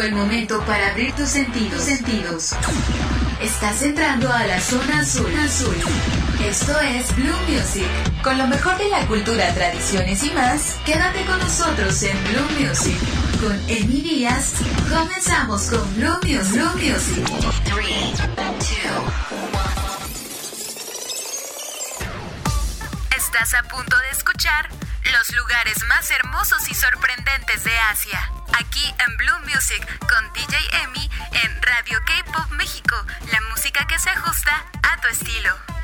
el momento para abrir tus sentidos. sentidos. Estás entrando a la zona azul. azul. Esto es Blue Music. Con lo mejor de la cultura, tradiciones y más, quédate con nosotros en Blue Music. Con Emi Díaz, comenzamos con Blue Music. Blue Music. 3, 2, Estás a punto de escuchar los lugares más hermosos y sorprendentes de Asia. Aquí en Blue Music con DJ Emi en Radio K-Pop México, la música que se ajusta a tu estilo.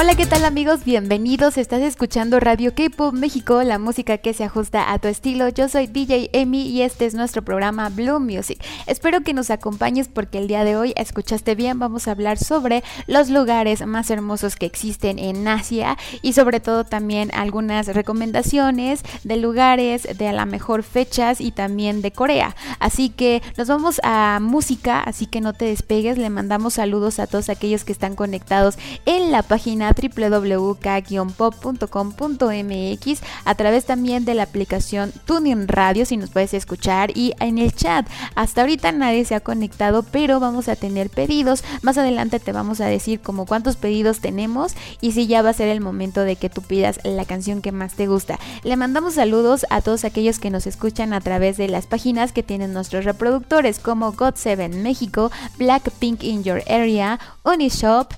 Hola, ¿qué tal amigos? Bienvenidos. Estás escuchando Radio K-Pop México, la música que se ajusta a tu estilo. Yo soy DJ Emi y este es nuestro programa Blue Music. Espero que nos acompañes porque el día de hoy, escuchaste bien, vamos a hablar sobre los lugares más hermosos que existen en Asia y sobre todo también algunas recomendaciones de lugares, de a la mejor fechas y también de Corea. Así que nos vamos a música, así que no te despegues. Le mandamos saludos a todos aquellos que están conectados en la página www.k-pop.com.mx a través también de la aplicación Tuning Radio si nos puedes escuchar y en el chat. Hasta ahorita nadie se ha conectado, pero vamos a tener pedidos. Más adelante te vamos a decir como cuántos pedidos tenemos y si ya va a ser el momento de que tú pidas la canción que más te gusta. Le mandamos saludos a todos aquellos que nos escuchan a través de las páginas que tienen nuestros reproductores como God7 México, Blackpink in Your Area, Unishop,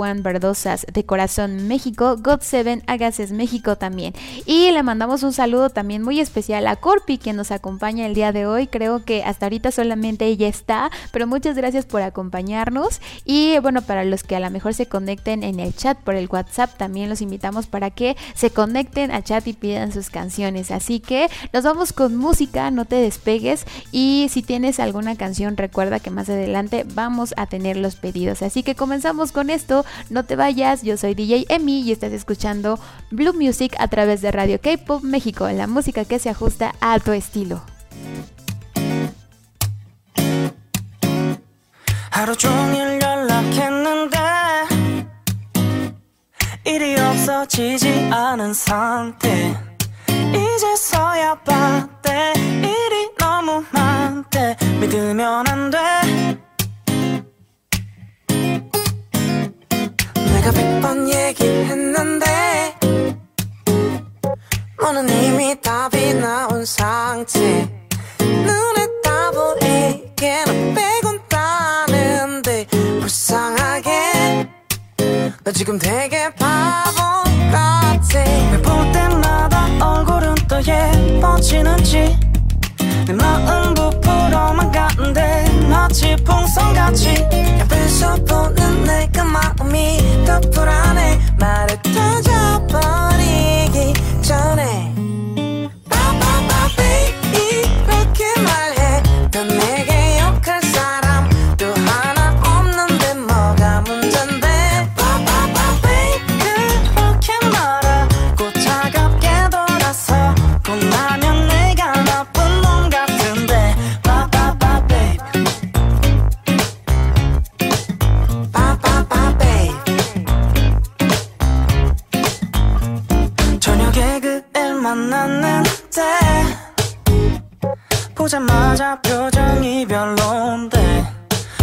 WS501 Verdosas de Corazón México, God7 Agases México también. Y le mandamos un saludo también muy especial a Corpi que nos acompaña el día de hoy. Creo que hasta ahorita solamente ella está, pero muchas gracias por acompañarnos. Y bueno, para los que a lo mejor se conecten en el chat por el WhatsApp, también los invitamos para que se conecten al chat y pidan sus canciones. Así que nos vamos con música, no te despegues. Y si tienes alguna canción, recuerda que más adelante vamos a tener los pedidos. Así que comenzamos con esto. No te vayas, yo soy DJ Emi y estás escuchando Blue Music a través de Radio K-Pop México, la música que se ajusta a tu estilo. 하루 종일 연락했는데 일이 없어지지 않은 상태 이제서야 봤대 일이 너무 많대 믿으면 안돼 내가 백 번 얘기했는데 너는 이미 답이 나온 상태 눈에 다 보이게 너 빼곤 다는데 불쌍하게. 너 지금 되게 바보 같아. 왜볼 때마다 얼굴은 또 예뻐지는지 내 마음 부풀어만 가는데 마치 풍선같이 옆에서 보는 내가 마음이 더 불안해. 말을 터져버리기 전에 만났는데 보자마자 표정이 별론데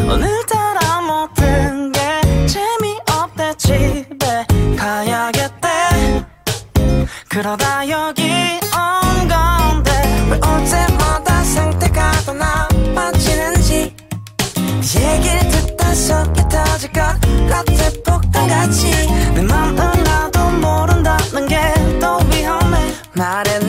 오늘따라 모든 게 재미없대 집에 가야겠대. 그러다 여기 온 건데 왜 어제마다 상태가 더 나빠지는지 네 얘기를 듣다 속이 터질 것 같아 폭탄같이. 내 맘은 나도 위험해 말은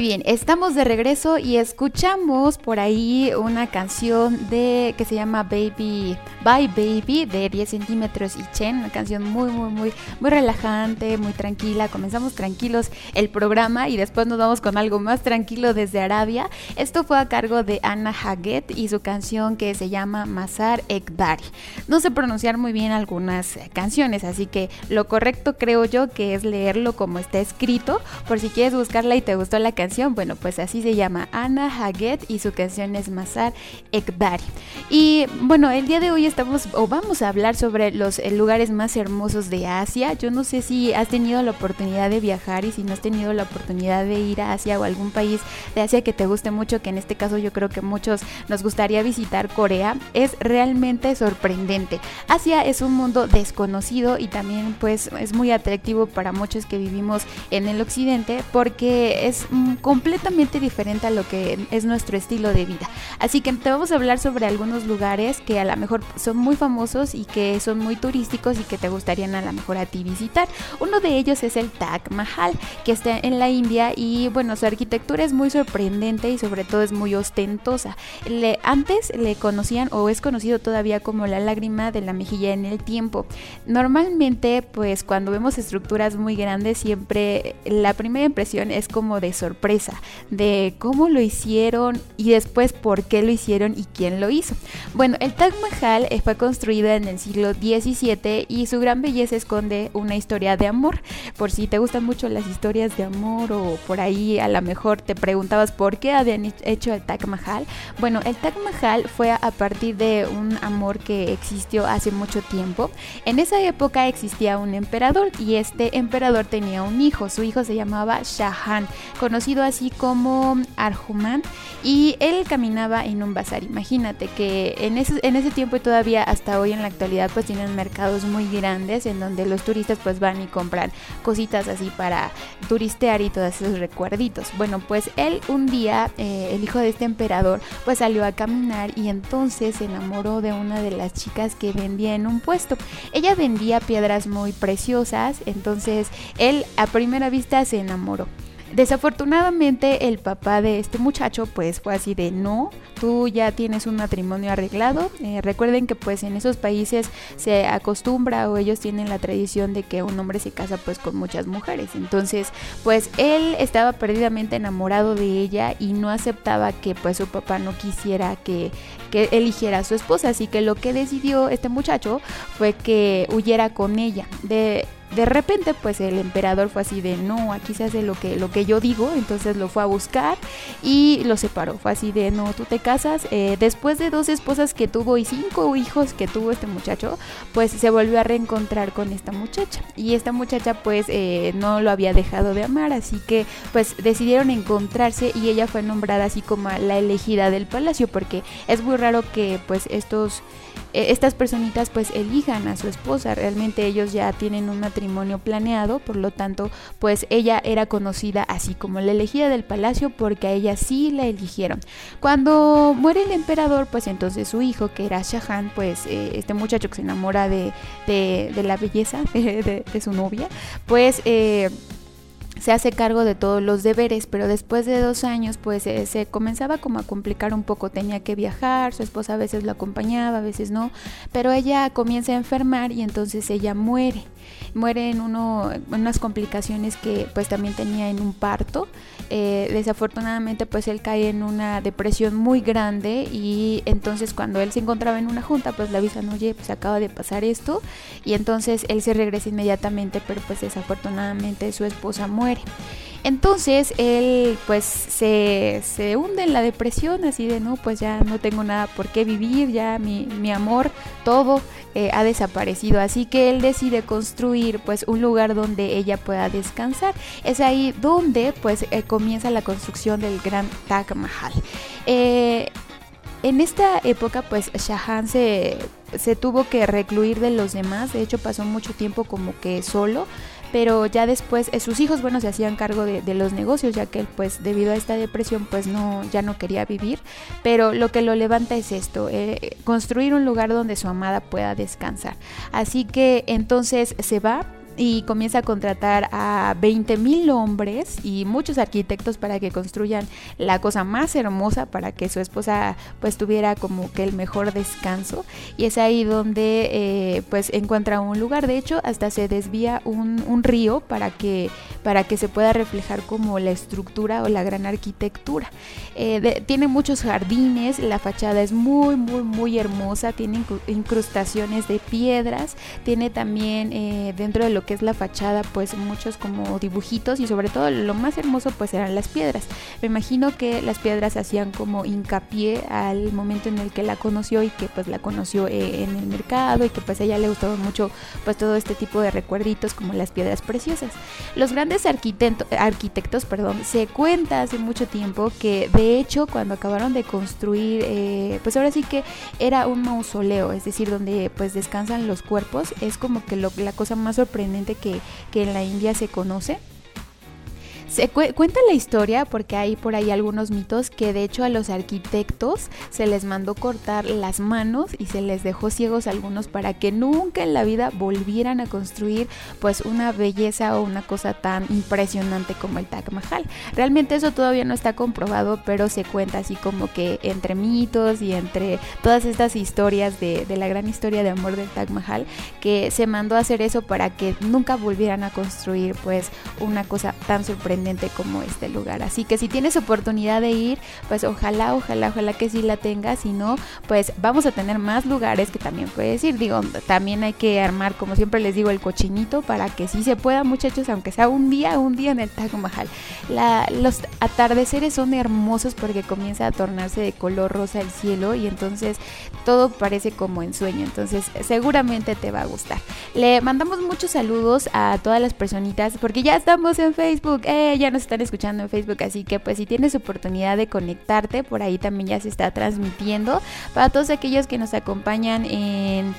Bien, estamos de regreso y escuchamos por ahí una canción de que se llama Baby Bye Baby de 10 centímetros y Chen, una canción muy muy muy muy relajante, muy tranquila. Comenzamos tranquilos el programa y después nos vamos con algo más tranquilo desde Arabia esto fue a cargo de Anna Haggett y su canción que se llama Mazar Ekbari. No sé pronunciar muy bien algunas canciones, así que lo correcto creo yo que es leerlo como está escrito. Por si quieres buscarla y te gustó la canción, bueno, pues así se llama Anna Haggett y su canción es Mazar Ekbari. Y bueno, el día de hoy estamos o vamos a hablar sobre los eh, lugares más hermosos de Asia. Yo no sé si has tenido la oportunidad de viajar y si no has tenido la oportunidad de ir a Asia o algún país de Asia que te guste mucho que en este caso yo creo que muchos nos gustaría visitar Corea, es realmente sorprendente. Asia es un mundo desconocido y también pues es muy atractivo para muchos que vivimos en el occidente porque es mm, completamente diferente a lo que es nuestro estilo de vida. Así que te vamos a hablar sobre algunos lugares que a lo mejor son muy famosos y que son muy turísticos y que te gustarían a lo mejor a ti visitar. Uno de ellos es el Taj Mahal, que está en la India y bueno, su arquitectura es muy sorprendente y sobre todo es muy ostentosa. Le, antes le conocían o es conocido todavía como la lágrima de la mejilla en el tiempo. Normalmente pues cuando vemos estructuras muy grandes siempre la primera impresión es como de sorpresa, de cómo lo hicieron y después por qué lo hicieron y quién lo hizo. Bueno, el Taj Mahal eh, fue construido en el siglo XVII y su gran belleza esconde una historia de amor. Por si te gustan mucho las historias de amor o por ahí a lo mejor te preguntabas por qué hecho el Taj Mahal. Bueno, el Taj Mahal fue a partir de un amor que existió hace mucho tiempo. En esa época existía un emperador y este emperador tenía un hijo. Su hijo se llamaba Shahan, conocido así como Arjuman, y él caminaba en un bazar. Imagínate que en ese, en ese tiempo y todavía hasta hoy en la actualidad pues tienen mercados muy grandes en donde los turistas pues van y compran cositas así para turistear y todos esos recuerditos. Bueno, pues él un día, eh, el hijo de este emperador, pues salió a caminar y entonces se enamoró de una de las chicas que vendía en un puesto. Ella vendía piedras muy preciosas, entonces él a primera vista se enamoró. Desafortunadamente el papá de este muchacho pues fue así de no, tú ya tienes un matrimonio arreglado. Eh, recuerden que pues en esos países se acostumbra o ellos tienen la tradición de que un hombre se casa pues con muchas mujeres. Entonces pues él estaba perdidamente enamorado de ella y no aceptaba que pues su papá no quisiera que, que eligiera a su esposa. Así que lo que decidió este muchacho fue que huyera con ella. De, de repente pues el emperador fue así de no, aquí se hace lo que, lo que yo digo, entonces lo fue a buscar y lo separó, fue así de no, tú te casas, eh, después de dos esposas que tuvo y cinco hijos que tuvo este muchacho, pues se volvió a reencontrar con esta muchacha. Y esta muchacha pues eh, no lo había dejado de amar, así que pues decidieron encontrarse y ella fue nombrada así como la elegida del palacio porque es muy raro que pues estos eh, estas personitas pues elijan a su esposa, realmente ellos ya tienen un matrimonio planeado, por lo tanto pues ella era conocida así como la elegida del palacio porque a ella sí la eligieron. Cuando muere el emperador pues entonces su hijo que era Shahan pues eh, este muchacho que se enamora de, de, la belleza de, de, su novia pues... Eh, se hace cargo de todos los deberes, pero después de dos años pues eh, se comenzaba como a complicar un poco, tenía que viajar, su esposa a veces lo acompañaba, a veces no, pero ella comienza a enfermar y entonces ella muere, muere en, uno, unas complicaciones que pues también tenía en un parto, eh, desafortunadamente pues él cae en una depresión muy grande y entonces cuando él se encontraba en una junta pues le avisan, oye pues acaba de pasar esto y entonces él se regresa inmediatamente, pero pues desafortunadamente su esposa muere. Entonces él pues se, se, hunde en la depresión, así de no, pues ya no tengo nada por qué vivir, ya mi, mi amor, todo eh, ha desaparecido. Así que él decide construir pues un lugar donde ella pueda descansar. Es ahí donde pues eh, comienza la construcción del gran Taj Mahal. Eh, en esta época pues Shahan se, se tuvo que recluir de los demás, de hecho pasó mucho tiempo como que solo pero ya después eh, sus hijos, bueno, se hacían cargo de, los negocios, ya que él, pues, debido a esta depresión, pues, no, ya no quería vivir, pero lo que lo levanta es esto, eh, construir un lugar donde su amada pueda descansar. Así que entonces se va y comienza a contratar a 20 mil hombres y muchos arquitectos para que construyan la cosa más hermosa para que su esposa pues tuviera como que el mejor descanso y es ahí donde eh, pues encuentra un lugar de hecho hasta se desvía un, un, río para que para que se pueda reflejar como la estructura o la gran arquitectura. Eh, de- tiene muchos jardines, la fachada es muy, muy, muy hermosa, tiene incru- incrustaciones de piedras, tiene también eh, dentro de lo que es la fachada pues muchos como dibujitos y sobre todo lo más hermoso pues eran las piedras. Me imagino que las piedras hacían como hincapié al momento en el que la conoció y que pues la conoció eh, en el mercado y que pues a ella le gustaba mucho pues todo este tipo de recuerditos como las piedras preciosas. Los grandes arquitecto- arquitectos, perdón, se cuenta hace mucho tiempo que de hecho cuando acabaron de construir, eh, pues ahora sí que era un mausoleo, es decir, donde pues descansan los cuerpos, es como que lo- la cosa más sorprendente que, en la India se conoce. Se cu- cuenta la historia porque hay por ahí algunos mitos que de hecho a los arquitectos se les mandó cortar las manos y se les dejó ciegos algunos para que nunca en la vida volvieran a construir pues una belleza o una cosa tan impresionante como el Taj Mahal. Realmente eso todavía no está comprobado, pero se cuenta así como que entre mitos y entre todas estas historias de, de la gran historia de amor del Taj Mahal, que se mandó a hacer eso para que nunca volvieran a construir pues una cosa tan sorprendente como este lugar. Así que si tienes oportunidad de ir, pues ojalá, ojalá, ojalá que sí la tengas. Si no, pues vamos a tener más lugares que también puedes ir. Digo, también hay que armar, como siempre les digo, el cochinito para que sí se pueda, muchachos, aunque sea un día, un día en el Taj Mahal. Los atardeceres son hermosos porque comienza a tornarse de color rosa el cielo y entonces todo parece como en sueño. Entonces seguramente te va a gustar. Le mandamos muchos saludos a todas las personitas porque ya estamos en Facebook. Eh, ya nos están escuchando en Facebook. Así que pues si tienes oportunidad de conectarte, por ahí también ya se está transmitiendo. Para todos aquellos que nos acompañan en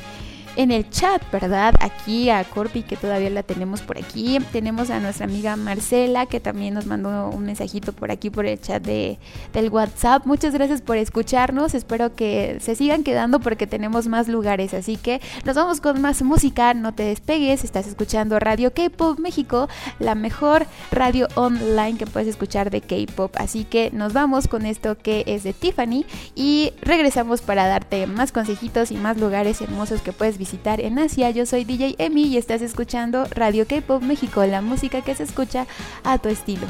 en el chat, ¿verdad? Aquí a Corpi, que todavía la tenemos por aquí. Tenemos a nuestra amiga Marcela, que también nos mandó un mensajito por aquí por el chat de, del WhatsApp. Muchas gracias por escucharnos. Espero que se sigan quedando porque tenemos más lugares. Así que nos vamos con más música. No te despegues. Estás escuchando Radio K-Pop México, la mejor radio online que puedes escuchar de K-Pop. Así que nos vamos con esto que es de Tiffany y regresamos para darte más consejitos y más lugares hermosos que puedes visitar en Asia. Yo soy DJ Emi y estás escuchando Radio K-Pop México, la música que se escucha a tu estilo.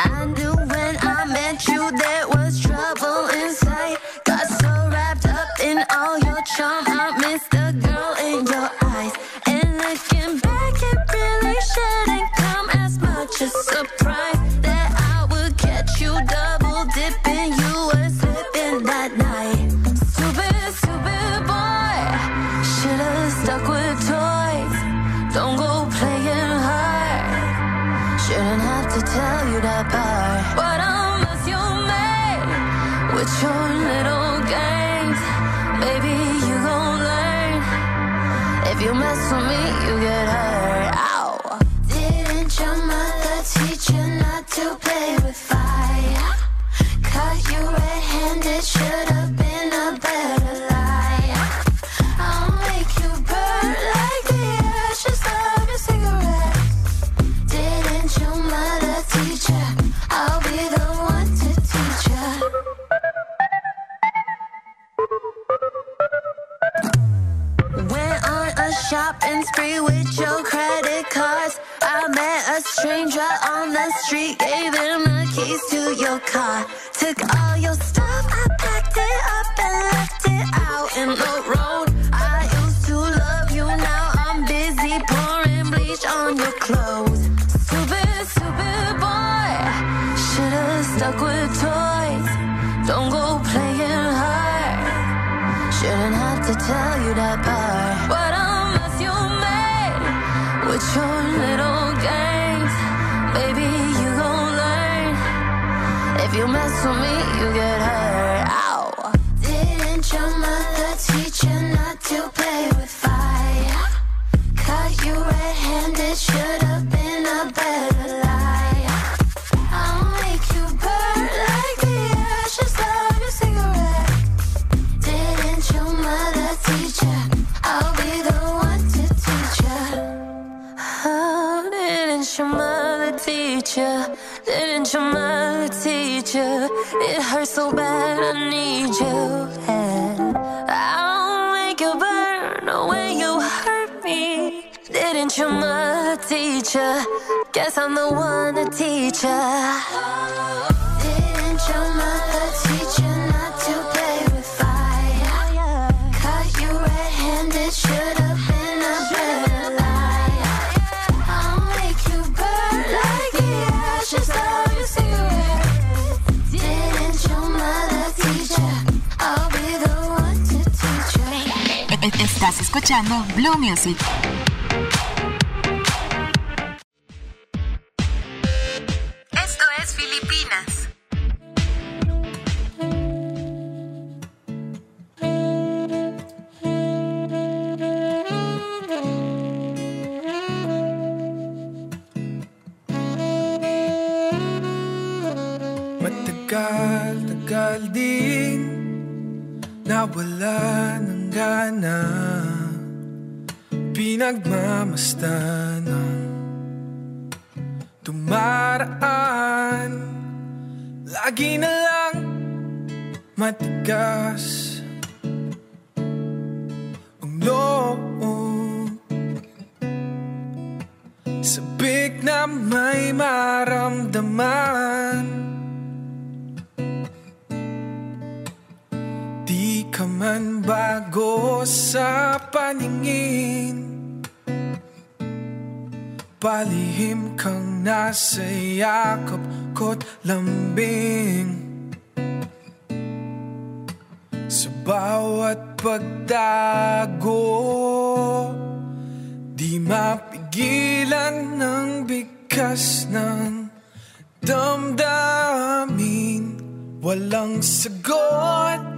I you there was trouble inside. Shopping spree with your credit cards. I met a stranger on the street, gave him the keys to your car. Took all your stuff, I packed it up and left it out in the road. If you mess with me, It hurts so bad, I need you. And I'll make you burn when you hurt me. Didn't your mother teach ya? Guess I'm the one to teach ya. Didn't your mother Estás escuchando Blue Music. Esto es Filipinas. Matagal-tagal din Nawala ng gana Pinagmamastan ng Dumaraan Lagi na lang Matigas. Ang loob Sabik na may maramdaman man bago sa paningin. Palihim kang nasa yakap ko't lambing. Sa bawat pagdago Di mapigilan ng bigkas ng damdamin. Walang sagot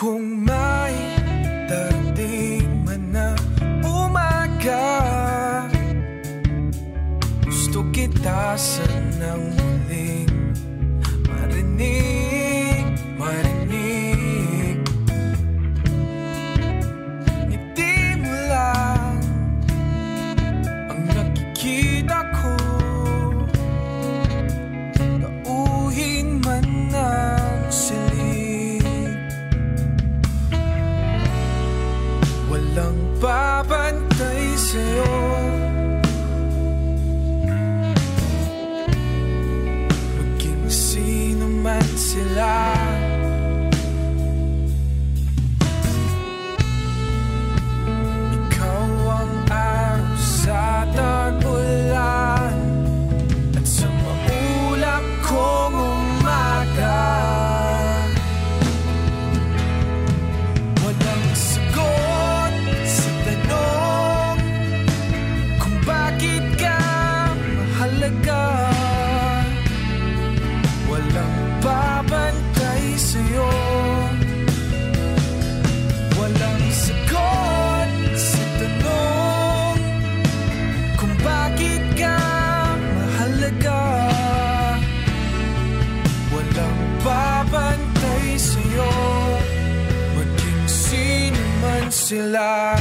Kung may darating man na umaga Gusto kita sanang muling marinig sila man sila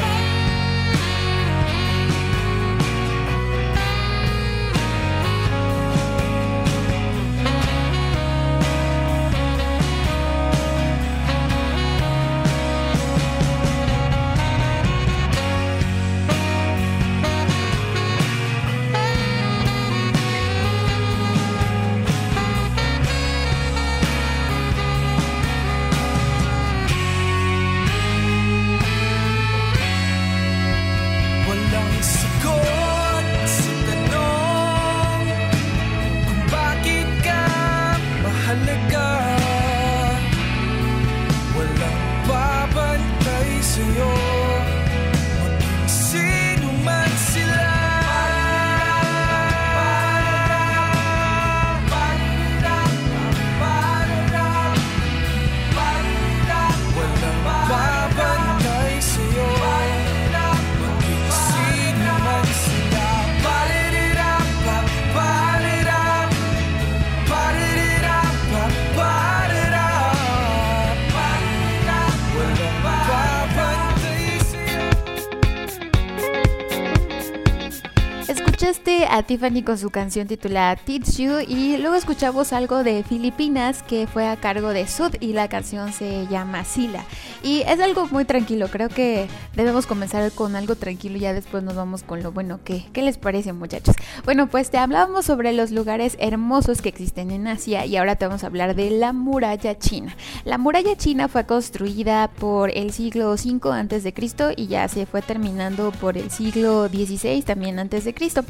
Tiffany con su canción titulada Teach You y luego escuchamos algo de Filipinas que fue a cargo de Sud y la canción se llama Sila. Y es algo muy tranquilo, creo que debemos comenzar con algo tranquilo y ya después nos vamos con lo bueno. ¿Qué, qué les parece muchachos? Bueno, pues te hablábamos sobre los lugares hermosos que existen en Asia y ahora te vamos a hablar de la muralla china. La muralla china fue construida por el siglo V antes de Cristo y ya se fue terminando por el siglo XVI también antes de Cristo.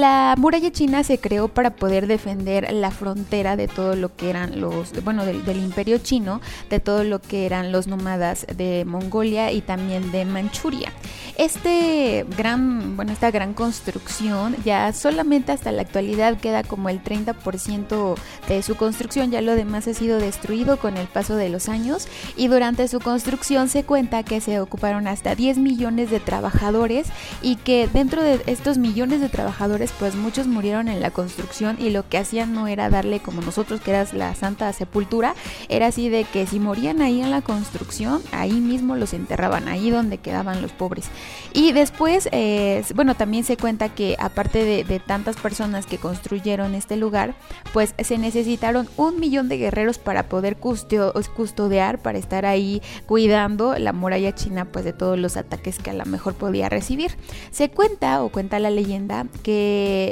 La muralla china se creó para poder defender la frontera de todo lo que eran los, bueno, del, imperio chino, de todo lo que eran los nómadas de Mongolia y también de Manchuria. Este gran, bueno, esta gran construcción ya solamente hasta la actualidad queda como el 30% de su construcción, ya lo demás ha sido destruido con el paso de los años y durante su construcción se cuenta que se ocuparon hasta 10 millones de trabajadores y que dentro de estos millones de trabajadores pues muchos murieron en la construcción y lo que hacían no era darle como nosotros que era la santa sepultura, era así de que si morían ahí en la construcción, ahí mismo los enterraban, ahí donde quedaban los pobres. Y después, eh, bueno, también se cuenta que aparte de, de tantas personas que construyeron este lugar, pues se necesitaron un millón de guerreros para poder custo- custodiar, para estar ahí cuidando la muralla china pues de todos los ataques que a lo mejor podía recibir. Se cuenta o cuenta la leyenda que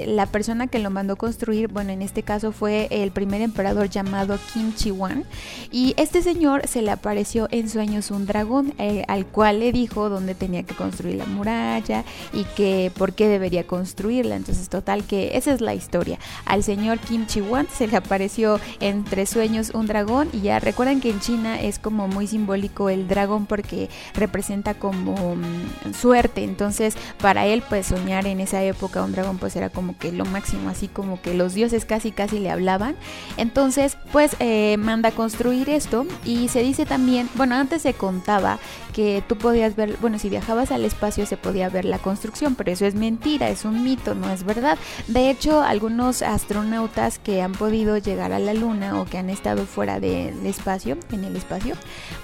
la persona que lo mandó construir, bueno, en este caso fue el primer emperador llamado Kim Chi Wan y este señor se le apareció en sueños un dragón eh, al cual le dijo dónde tenía que construir la muralla y que por qué debería construirla. Entonces, total que esa es la historia. Al señor Kim Chi Wan se le apareció entre sueños un dragón y ya recuerdan que en China es como muy simbólico el dragón porque representa como mm, suerte. Entonces, para él pues soñar en esa época un dragón pues era como que lo máximo, así como que los dioses casi casi le hablaban. Entonces, pues eh, manda a construir esto y se dice también, bueno, antes se contaba que tú podías ver, bueno, si viajabas al espacio se podía ver la construcción, pero eso es mentira, es un mito, no es verdad. De hecho, algunos astronautas que han podido llegar a la Luna o que han estado fuera del espacio, en el espacio,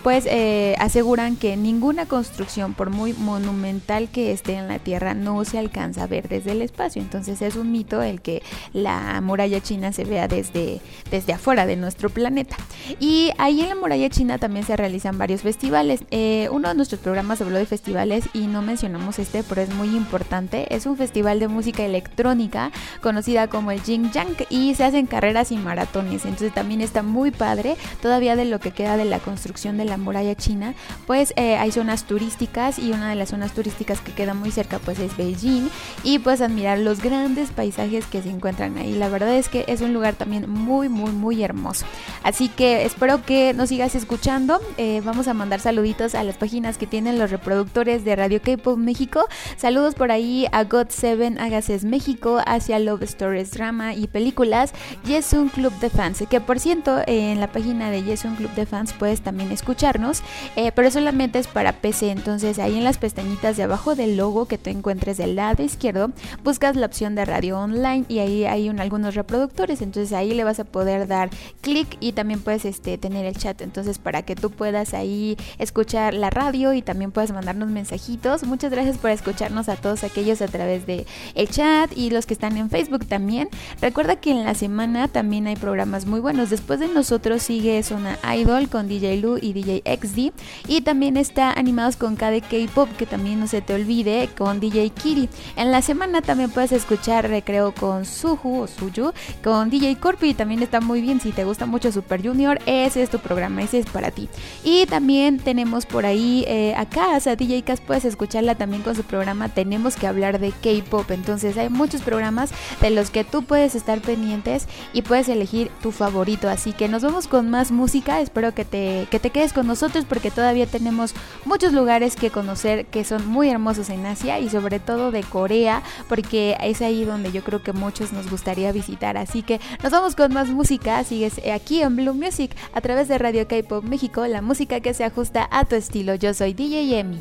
pues eh, aseguran que ninguna construcción, por muy monumental que esté en la Tierra, no se alcanza a ver desde el espacio. Entonces es un mito el que la muralla china se vea desde, desde afuera de nuestro planeta. Y ahí en la muralla china también se realizan varios festivales. Eh, uno de nuestros programas habló de festivales y no mencionamos este, pero es muy importante. Es un festival de música electrónica conocida como el Jing Yang y se hacen carreras y maratones. Entonces también está muy padre. Todavía de lo que queda de la construcción de la muralla china, pues eh, hay zonas turísticas y una de las zonas turísticas que queda muy cerca pues es Beijing y pues admirar los grandes paisajes que se encuentran ahí. La verdad es que es un lugar también muy muy muy hermoso. Así que espero que nos sigas escuchando. Eh, vamos a mandar saluditos a las páginas que tienen los reproductores de Radio K-Pop México. Saludos por ahí a God7 Agases México, hacia Love Stories Drama y Películas, Yesun Club de Fans, que por cierto en la página de Yesun Club de Fans puedes también escucharnos, eh, pero solamente es para PC, entonces ahí en las pestañitas de abajo del logo que tú encuentres del lado izquierdo, buscas la opción de radio online y ahí hay un- algunos reproductores, entonces ahí le vas a poder dar clic y también puedes este, tener el chat, entonces para que tú puedas ahí escuchar la radio y también puedas mandarnos mensajitos. Muchas gracias por escucharnos a todos aquellos a través de el chat y los que están en Facebook también. Recuerda que en la semana también hay programas muy buenos. Después de nosotros sigue Zona Idol con DJ Lu y DJ XD y también está Animados con KDK Pop que también no se te olvide con DJ Kiri. En la semana también puedes escuchar Recreo con Suju o Suyu con DJ Corpi también está muy bien si te gusta mucho Super Junior ese es tu programa ese es para ti y también tenemos por ahí eh, a Cas, a DJ puedes escucharla también con su programa Tenemos que hablar de K-Pop. Entonces hay muchos programas de los que tú puedes estar pendientes y puedes elegir tu favorito. Así que nos vemos con más música. Espero que te, que te quedes con nosotros porque todavía tenemos muchos lugares que conocer que son muy hermosos en Asia y sobre todo de Corea porque es ahí donde yo creo que muchos nos gustaría visitar. Así que nos vamos con más música. Sigues aquí en Blue Music a través de Radio K-Pop México la música que se ajusta a tu estilo yo soy DJ Emi.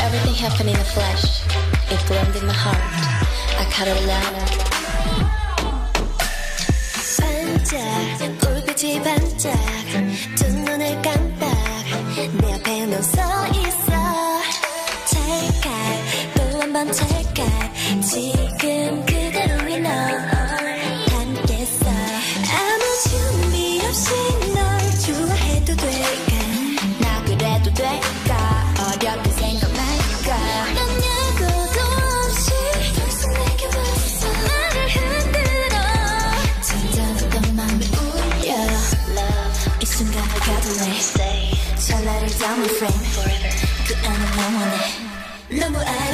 Everything in the flesh, it in my heart. 또 서 있어 Take it 또 한 번 take it 不爱。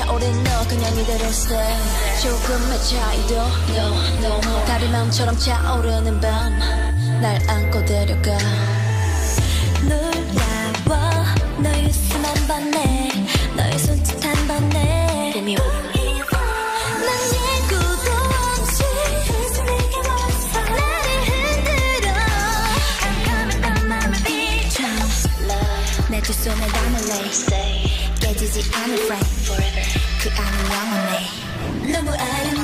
차오른 너 그냥 이대로 stay. 조금의 차이도 no no more 맘처럼 차오르는 밤 날 안고 데려가. 놀라워 너의 웃음 한 번에 너의 손짓 한 번에. 내두 손에 담을래. 깨지지 않을 frame. 그 안은 영원해. 너무 아름다워.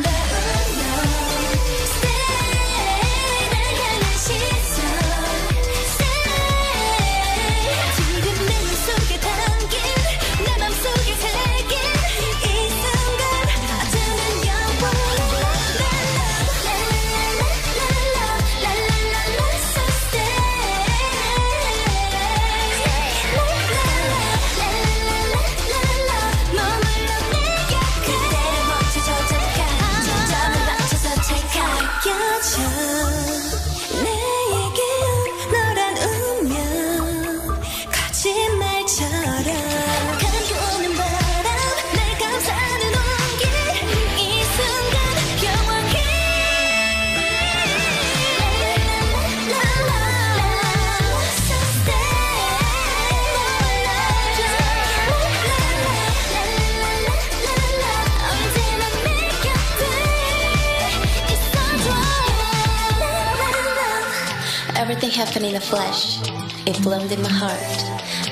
happened in a flash. It bloomed in my heart.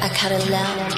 I cut it loud.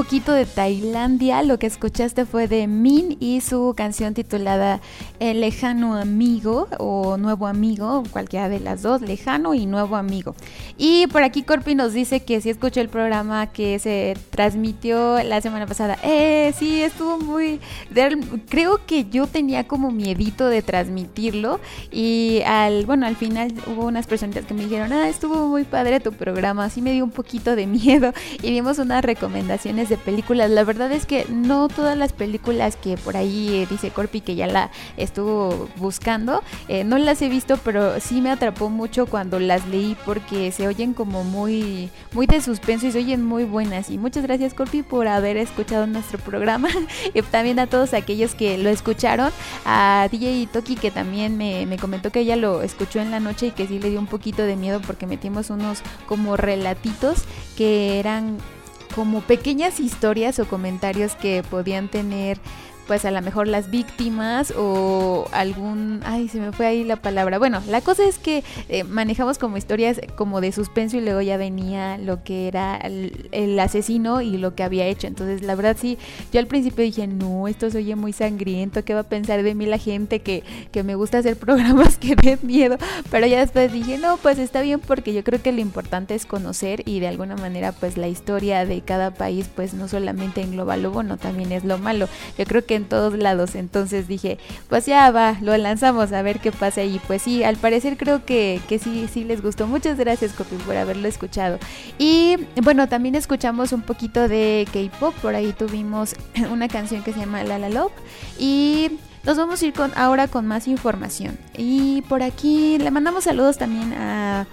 Poquito de Tailandia. Lo que escuchaste fue de Min y su canción titulada El lejano amigo o nuevo amigo, cualquiera de las dos, lejano y nuevo amigo. Y por aquí Corpi nos dice que sí escuchó el programa que se transmitió la semana pasada. Eh, sí, estuvo muy... creo que yo tenía como miedito de transmitirlo y al, bueno, al final hubo unas personitas que me dijeron, ah, estuvo muy padre tu programa, así me dio un poquito de miedo y dimos unas recomendaciones de películas. La verdad es que no todas las películas que por ahí eh, dice Corpi que ya la estuvo buscando, eh, no las he visto, pero sí me atrapó mucho cuando las leí porque se oyen como muy, muy de suspenso y se oyen muy buenas. Y muchas gracias Corpi por haber escuchado nuestro programa. Y también a todos aquellos que lo escucharon, a DJ Toki que también me, me comentó que ella lo escuchó en la noche y que sí le dio un poquito de miedo porque metimos unos como relatitos que eran como pequeñas historias o comentarios que podían tener pues a lo mejor las víctimas o algún, ay, se me fue ahí la palabra. Bueno, la cosa es que eh, manejamos como historias como de suspenso y luego ya venía lo que era el, asesino y lo que había hecho. Entonces, la verdad sí, yo al principio dije, no, esto se oye muy sangriento, ¿qué va a pensar de mí la gente que, que me gusta hacer programas que den miedo? Pero ya después dije, no, pues está bien porque yo creo que lo importante es conocer y de alguna manera pues la historia de cada país pues no solamente engloba lo bueno, también es lo malo. Yo creo que en todos lados. Entonces dije, pues ya va, lo lanzamos a ver qué pasa. Y pues sí, al parecer creo que, que sí, sí les gustó. Muchas gracias, Copi, por haberlo escuchado. Y bueno, también escuchamos un poquito de K-pop. Por ahí tuvimos una canción que se llama La La Love. Y nos vamos a ir con, ahora con más información. Y por aquí le mandamos saludos también a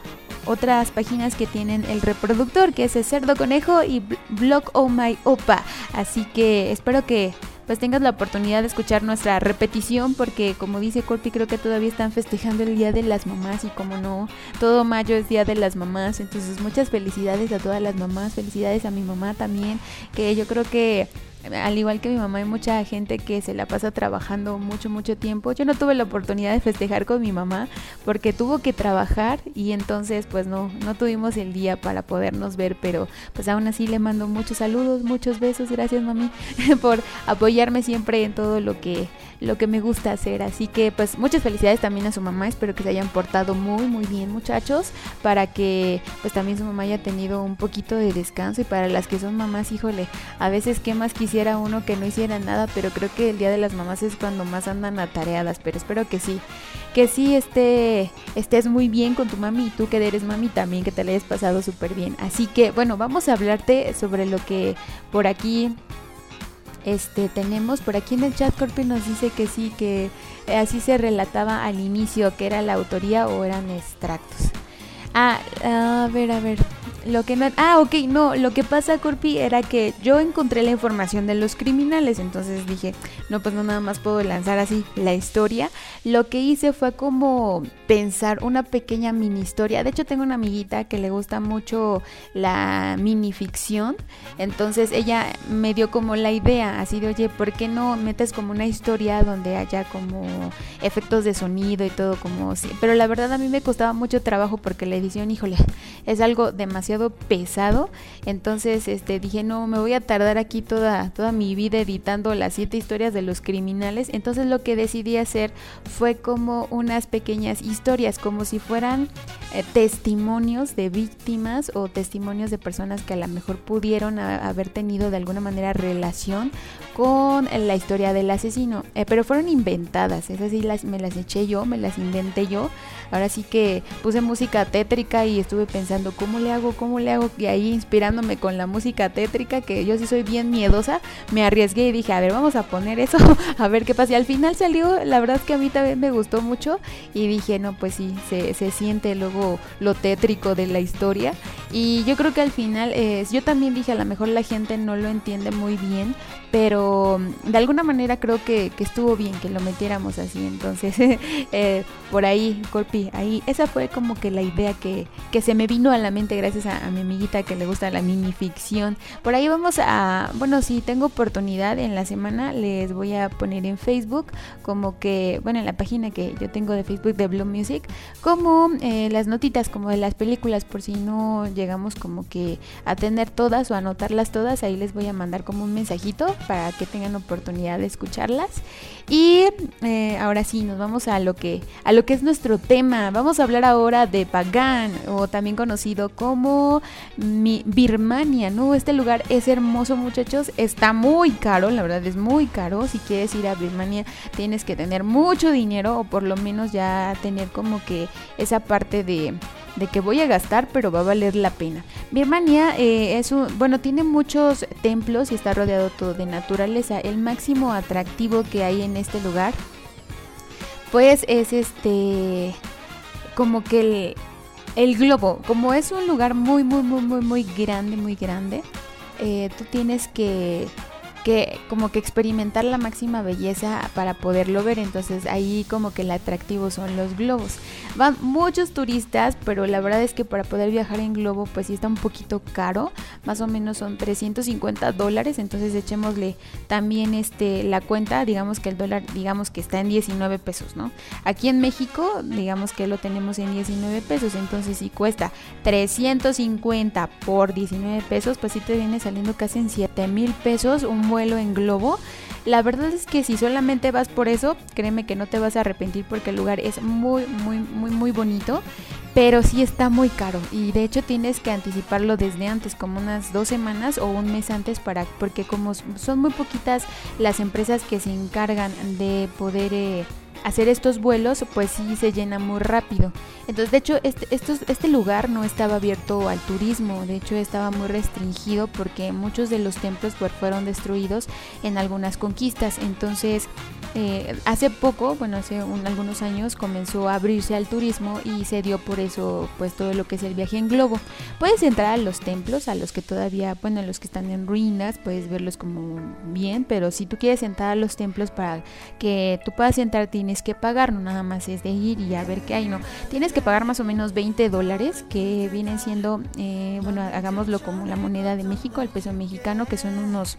otras páginas que tienen el reproductor, que es el Cerdo Conejo y Blog Oh My Opa. Así que espero que pues tengas la oportunidad de escuchar nuestra repetición porque como dice Corpi creo que todavía están festejando el Día de las Mamás y como no, todo mayo es Día de las Mamás, entonces muchas felicidades a todas las mamás, felicidades a mi mamá también, que yo creo que al igual que mi mamá, hay mucha gente que se la pasa trabajando mucho, mucho tiempo. Yo no tuve la oportunidad de festejar con mi mamá porque tuvo que trabajar y entonces pues no, no tuvimos el día para podernos ver, pero pues aún así le mando muchos saludos, muchos besos, gracias mami por apoyarme siempre en todo lo que lo que me gusta hacer. Así que pues muchas felicidades también a su mamá. Espero que se hayan portado muy muy bien muchachos para que pues también su mamá haya tenido un poquito de descanso y para las que son mamás, híjole, a veces qué más quisiera uno que no hiciera nada, pero creo que el Día de las Mamás es cuando más andan atareadas, pero espero que sí, que sí esté, estés muy bien con tu mami y tú que eres mami también, que te la hayas pasado súper bien. Así que bueno, vamos a hablarte sobre lo que por aquí este tenemos. Por aquí en el chat Corpi nos dice que sí que así se relataba al inicio que era la autoría o eran extractos. Ah a ver a ver lo que no ah ok no lo que pasa Corpi era que yo encontré la información de los criminales entonces dije no pues no nada más puedo lanzar así la historia lo que hice fue como pensar una pequeña mini historia de hecho tengo una amiguita que le gusta mucho la mini ficción entonces ella me dio como la idea así de, oye, ¿por qué no metes como una historia donde haya como efectos de sonido y todo como sí? Pero la verdad a mí me costaba mucho trabajo porque la edición, híjole, es algo demasiado pesado. Entonces, este dije, no, me voy a tardar aquí toda toda mi vida editando las siete historias de los criminales. Entonces, lo que decidí hacer fue como unas pequeñas historias, como si fueran eh, testimonios de víctimas o testimonios de personas que a lo mejor pudieron haber tenido de alguna manera relación con la historia del asesino, Eh, pero fueron inventadas, esas sí las, me las eché yo, me las inventé yo. Ahora sí que puse música tétrica y estuve pensando cómo le hago, cómo le hago, y ahí inspirándome con la música tétrica, que yo sí soy bien miedosa, me arriesgué y dije, a ver, vamos a poner eso, a ver qué pasa. Y al final salió, la verdad es que a mí también me gustó mucho y dije, no, pues sí, se, se siente luego lo tétrico de la historia. Y yo creo que al final, eh, yo también dije, a lo mejor la gente no lo entiende muy bien, pero mm, de alguna manera creo que, estuvo bien que lo metiéramos así. Entonces, eh, por ahí, Corpi, ahí, esa fue como que la idea que, que se me vino a la mente gracias a, mi amiguita que le gusta la mini ficción. Por ahí vamos a, bueno, si tengo oportunidad en la semana, les voy a poner en Facebook como que, bueno, en la página que yo tengo de Facebook de Blue Music, como eh, las notitas como de las películas, por si no llegamos como que a tener todas o anotarlas todas, ahí les voy a mandar como un mensajito para que tengan oportunidad de escucharlas. Y eh, ahora sí, nos vamos a lo que a lo que es nuestro tema. Vamos a hablar ahora de Pagan, o también conocido como Mi- Birmania, ¿no? Este lugar es hermoso, muchachos. Está muy caro, la verdad es muy caro. Si quieres ir a Birmania, tienes que tener mucho dinero, o por lo menos ya tener como que esa parte de de que voy a gastar, pero va a valer la pena. Birmania eh, es un, bueno, tiene muchos templos y está rodeado todo de naturaleza. El máximo atractivo que hay en este lugar, pues es este, como que el, el globo, como es un lugar muy, muy, muy, muy, muy grande, muy grande, eh, tú tienes que que como que experimentar la máxima belleza para poderlo ver. Entonces ahí como que el atractivo son los globos. Van muchos turistas, pero la verdad es que para poder viajar en globo pues sí está un poquito caro. Más o menos son 350 dólares. Entonces echémosle también este la cuenta. Digamos que el dólar digamos que está en 19 pesos, ¿no? Aquí en México digamos que lo tenemos en 19 pesos. Entonces si cuesta 350 por 19 pesos pues sí te viene saliendo casi en 7 mil pesos un en globo. La verdad es que si solamente vas por eso, créeme que no te vas a arrepentir porque el lugar es muy, muy, muy, muy bonito. pero sí está muy caro y de hecho tienes que anticiparlo desde antes, como unas dos semanas o un mes antes para, porque como son muy poquitas las empresas que se encargan de poder eh, hacer estos vuelos, pues sí se llena muy rápido. Entonces, de hecho, este, estos- este lugar no estaba abierto al turismo, de hecho estaba muy restringido porque muchos de los templos pues, fueron destruidos en algunas conquistas. Entonces, eh, hace poco, bueno, hace un- algunos años comenzó a abrirse al turismo y se dio por eso pues todo lo que es el viaje en globo. Puedes entrar a los templos, a los que todavía, bueno, los que están en ruinas, puedes verlos como bien, pero si tú quieres entrar a los templos para que tú puedas entrar tienes que pagar, no nada más es de ir y a ver qué hay, no. Tienes que pagar más o menos 20 dólares, que vienen siendo, eh, bueno, hagámoslo como la moneda de México, el peso mexicano, que son unos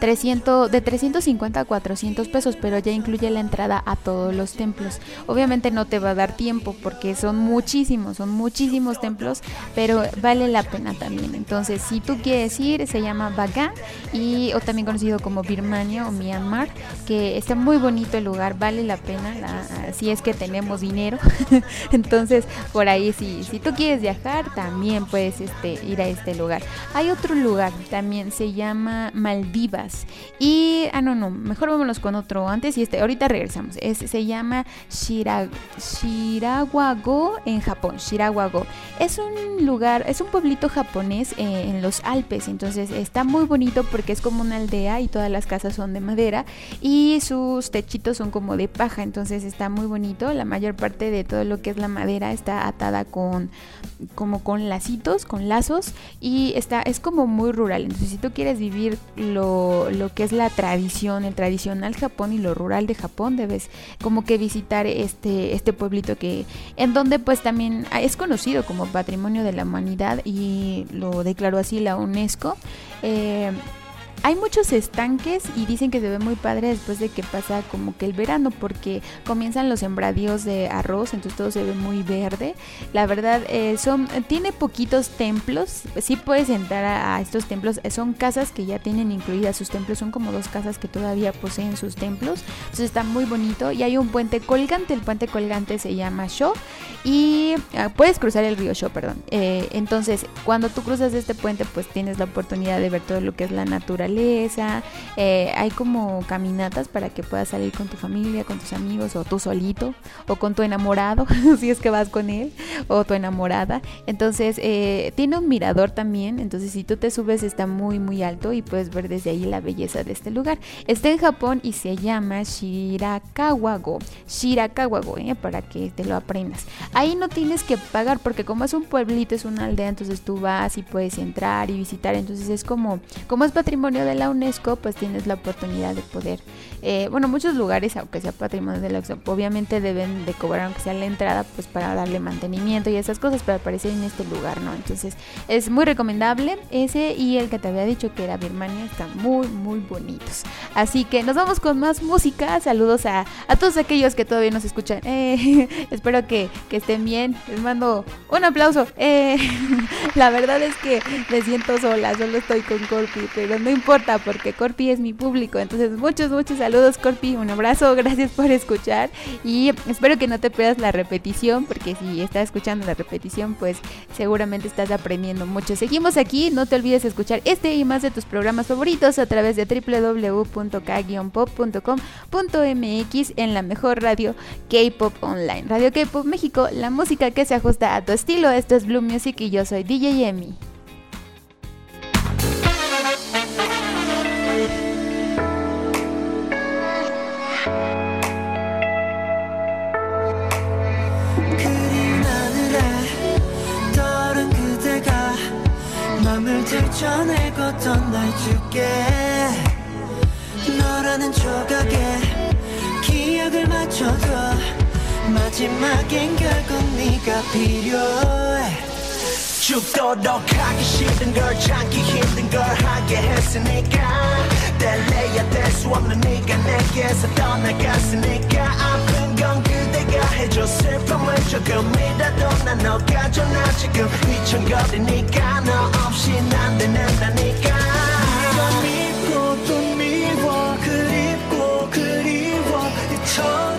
300, de 350 a 400 pesos, pero ya incluye la entrada a todos los templos. Obviamente no te va a dar tiempo porque son muchísimos, son muchísimos templos, pero vale la pena también. Entonces, si tú quieres ir, se llama Bagan y o también conocido como Birmania o Myanmar, que está muy bonito el lugar, vale la pena, si es que tenemos dinero. Entonces, por ahí si si tú quieres viajar, también puedes este ir a este lugar. Hay otro lugar, también se llama Maldivas. Y, ah, no, no, mejor vámonos con otro antes y este, ahorita regresamos. Es, se llama Shira, Shirawago en Japón, Shirawago. Es un lugar, es un pueblito japonés eh, en los Alpes, entonces está muy bonito porque es como una aldea y todas las casas son de madera y sus techitos son como de paja, entonces está muy bonito. La mayor parte de todo lo que es la madera está atada con como con lacitos, con lazos y está es como muy rural. Entonces, si tú quieres vivir lo, lo que es la tradición, el tradicional Japón y lo rural de Japón, debes como que visitar este este pueblito que en donde pues también es conocido como Patrimonio de la Humanidad y lo declaró así la UNESCO. Eh, hay muchos estanques y dicen que se ve muy padre después de que pasa como que el verano porque comienzan los sembradíos de arroz, entonces todo se ve muy verde. La verdad, eh, son tiene poquitos templos, sí puedes entrar a, estos templos, eh, son casas que ya tienen incluidas sus templos, son como dos casas que todavía poseen sus templos, entonces está muy bonito. Y hay un puente colgante, el puente colgante se llama Sho. Y ah, puedes cruzar el río Sho, perdón. Eh, entonces, cuando tú cruzas este puente, pues tienes la oportunidad de ver todo lo que es la naturaleza. Eh, hay como caminatas para que puedas salir con tu familia, con tus amigos, o tú solito, o con tu enamorado, si es que vas con él, o tu enamorada. Entonces, eh, tiene un mirador también. Entonces, si tú te subes, está muy, muy alto y puedes ver desde ahí la belleza de este lugar. Está en Japón y se llama Shirakawago. Shirakawago, eh, para que te lo aprendas. Ahí no tienes que pagar porque como es un pueblito, es una aldea, entonces tú vas y puedes entrar y visitar. Entonces es como, como es patrimonio de la UNESCO, pues tienes la oportunidad de poder, eh, bueno, muchos lugares, aunque sea patrimonio de la UNESCO, obviamente deben de cobrar aunque sea la entrada, pues para darle mantenimiento y esas cosas, para aparecer en este lugar, ¿no? Entonces es muy recomendable ese y el que te había dicho que era Birmania, están muy, muy bonitos. Así que nos vamos con más música. Saludos a, a todos aquellos que todavía nos escuchan. Eh, espero que, que estén bien. Les mando un aplauso. Eh, la verdad es que me siento sola, solo estoy con Corpi, pero no importa porque Corpi es mi público. Entonces, muchos, muchos saludos, Corpi. Un abrazo, gracias por escuchar. Y espero que no te pierdas la repetición, porque si estás escuchando la repetición, pues seguramente estás aprendiendo mucho. Seguimos aquí, no te olvides escuchar este y más de tus programas favoritos a través de www.k-pop.com.mx en la mejor radio K-Pop Online. Radio K-Pop México, la música que se ajusta a tu estilo. Esto es Blue Music y yo soy DJ Emi. 맘을 들춰내고던 날 줄게. 너라는 조각에 기억을 맞춰둬. 마지막엔 결국 네가 필요해 죽도록 하기 싫은 걸 참기 힘든 걸 하게 했으니까 뗄래야 뗄수 없는 네가 내게서 떠나갔으니까. 아픈 건 그대가 해줘 슬픔을 조금이라도 난 너가 좋나. 지금 휘청거리니까 너 없이 난 되는다니까. 네가 믿고 또 미워 그립고 그리워. 잊혀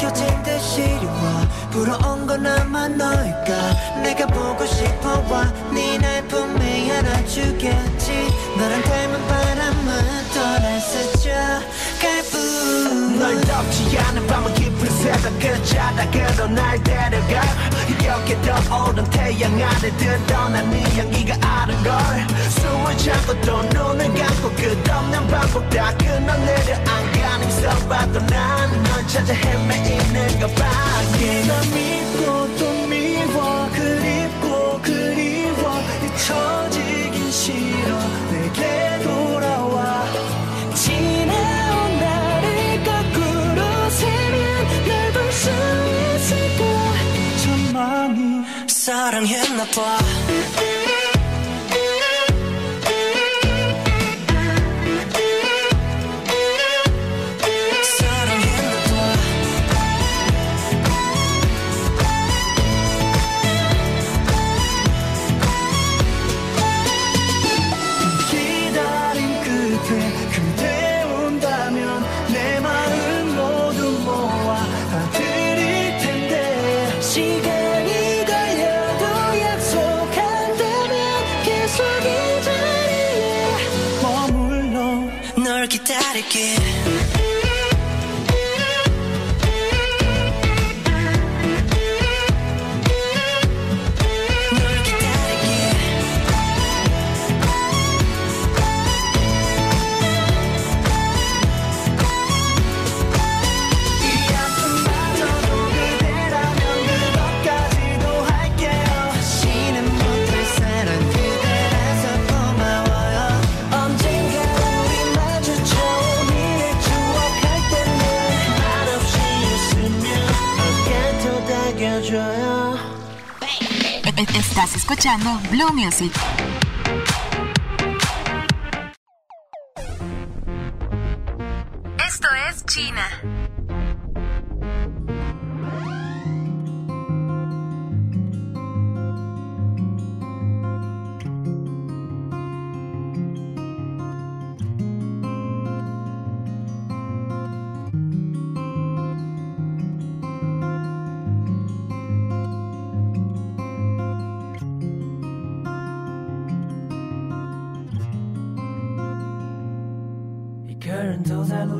부러운 건 아마 너일까? 내가 보고 싶어와 네날 품에 안아주겠지 너랑 닮은 바람은 떠날 스쳐 갈 뿐. 널 덮지 않은 밤은 깊은 새벽 끝자락으로 날 데려가. 이렇게 떠오른 태양 아래 드러난 네 향기가 아른걸. 숨을 참고 또 눈을 감고 끝없는 반복 다 끊어내려 안간힘 써봐도 난 널 찾아 헤매이는 것밖에. 나 믿고 또 미워 그립고 그리워. 잊혀지긴 싫어 사랑했나 봐 escuchando Blue Music.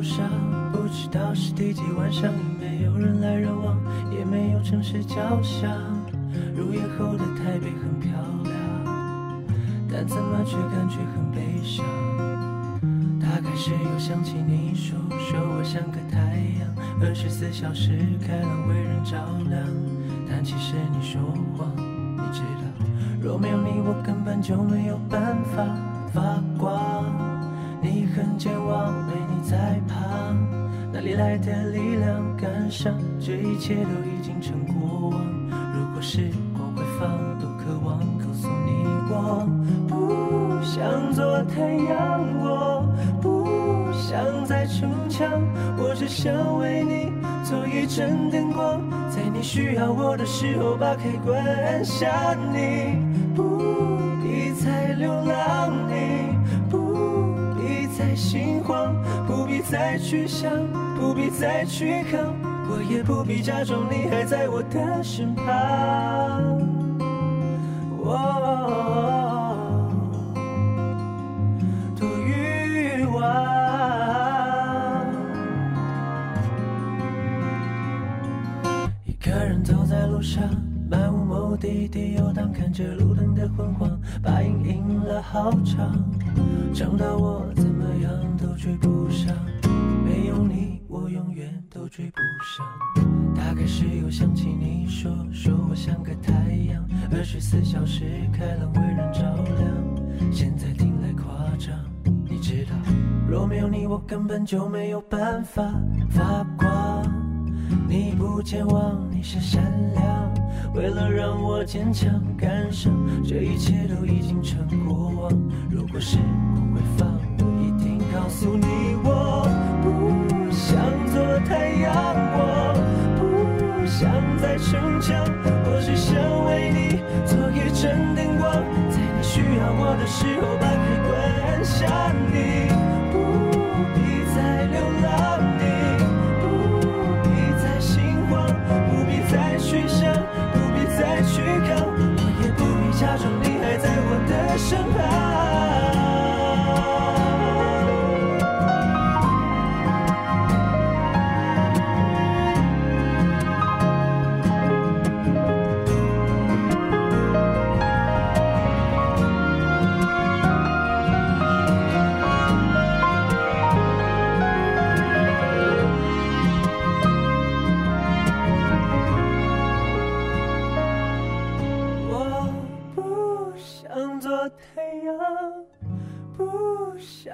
上，不知道是第几晚上，也没有人来人往，也没有城市交响。入夜后的台北很漂亮，但怎么却感觉很悲伤。大概是又想起你说说我像个太阳，二十四小时开朗为人照亮。但其实你说谎，你知道，若没有你，我根本就没有办法发未来的力量感伤？这一切都已经成过往。如果时光回放，多渴望告诉你，我不想做太阳，我不想再逞强，我只想为你做一盏灯光，在你需要我的时候把开关按下你，不必再流浪，你不必再心慌，不必再去想，不必再去扛，我也不必假装你还在我的身旁。哦，多欲望。一个人走在路上，漫无目的地游荡，看着路灯的昏黄，把影印了好长，长到我怎么样都追不上。我永远都追不上。大概是又想起你说说我像个太阳，二十四小时开朗为人照亮。现在听来夸张，你知道，若没有你，我根本就没有办法发光。你不健忘，你是善良，为了让我坚强感伤，这一切都已经成过往。如果时光会放，我一定告诉你，我太阳，我不想再逞强，我只想为你做一盏灯光，在你需要我的时候把开关按下你，不必再流浪，你不必再心慌，不必再去想，不必再去扛，我也不必假装你还在我的身旁。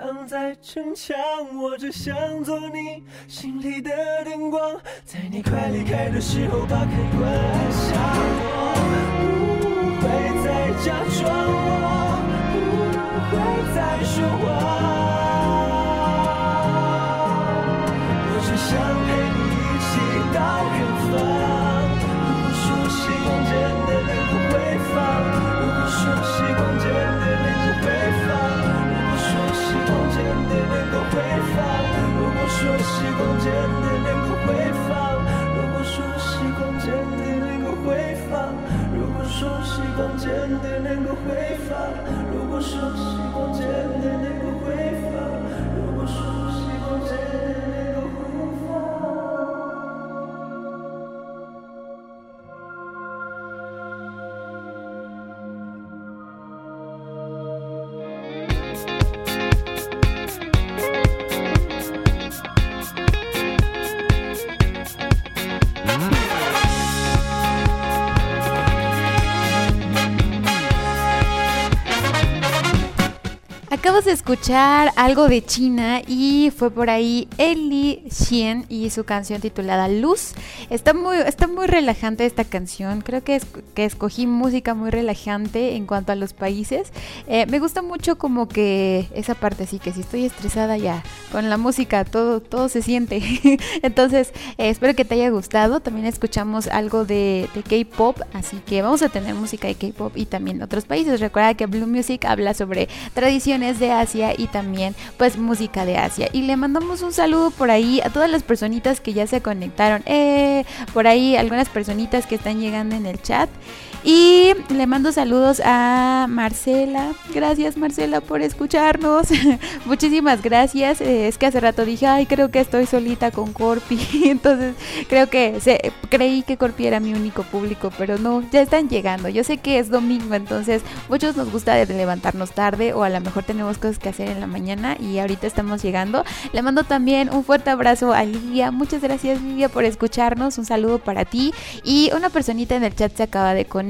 不想再逞强，我只想做你心里的灯光，在你快离开的时候把开关按下。我不会再假装，我不会再说谎。我只想陪你一起到远方。说时光真的能够回放，如果说时光真的能够回放，如果说时光真的能够回放，如果说时光真的能 Escuchar algo de China y fue por ahí Eli Xian y su canción titulada Luz. Está muy, está muy relajante esta canción. Creo que, que escogí música muy relajante en cuanto a los países. Eh, me gusta mucho como que esa parte sí, que si estoy estresada ya con la música todo, todo se siente. Entonces eh, espero que te haya gustado. También escuchamos algo de, de K-Pop, así que vamos a tener música de K-Pop y también otros países. Recuerda que Blue Music habla sobre tradiciones de Asia y también pues música de Asia. Y le mandamos un saludo por ahí a todas las personitas que ya se conectaron. Eh, por ahí algunas personitas que están llegando en el chat. Y le mando saludos a Marcela. Gracias Marcela por escucharnos. Muchísimas gracias. Eh, es que hace rato dije, ay, creo que estoy solita con Corpi. Entonces creo que creí que Corpi era mi único público, pero no, ya están llegando. Yo sé que es domingo, entonces muchos nos gusta levantarnos tarde o a lo mejor tenemos cosas que hacer en la mañana y ahorita estamos llegando. Le mando también un fuerte abrazo a Lidia. Muchas gracias Lidia por escucharnos. Un saludo para ti. Y una personita en el chat se acaba de conectar,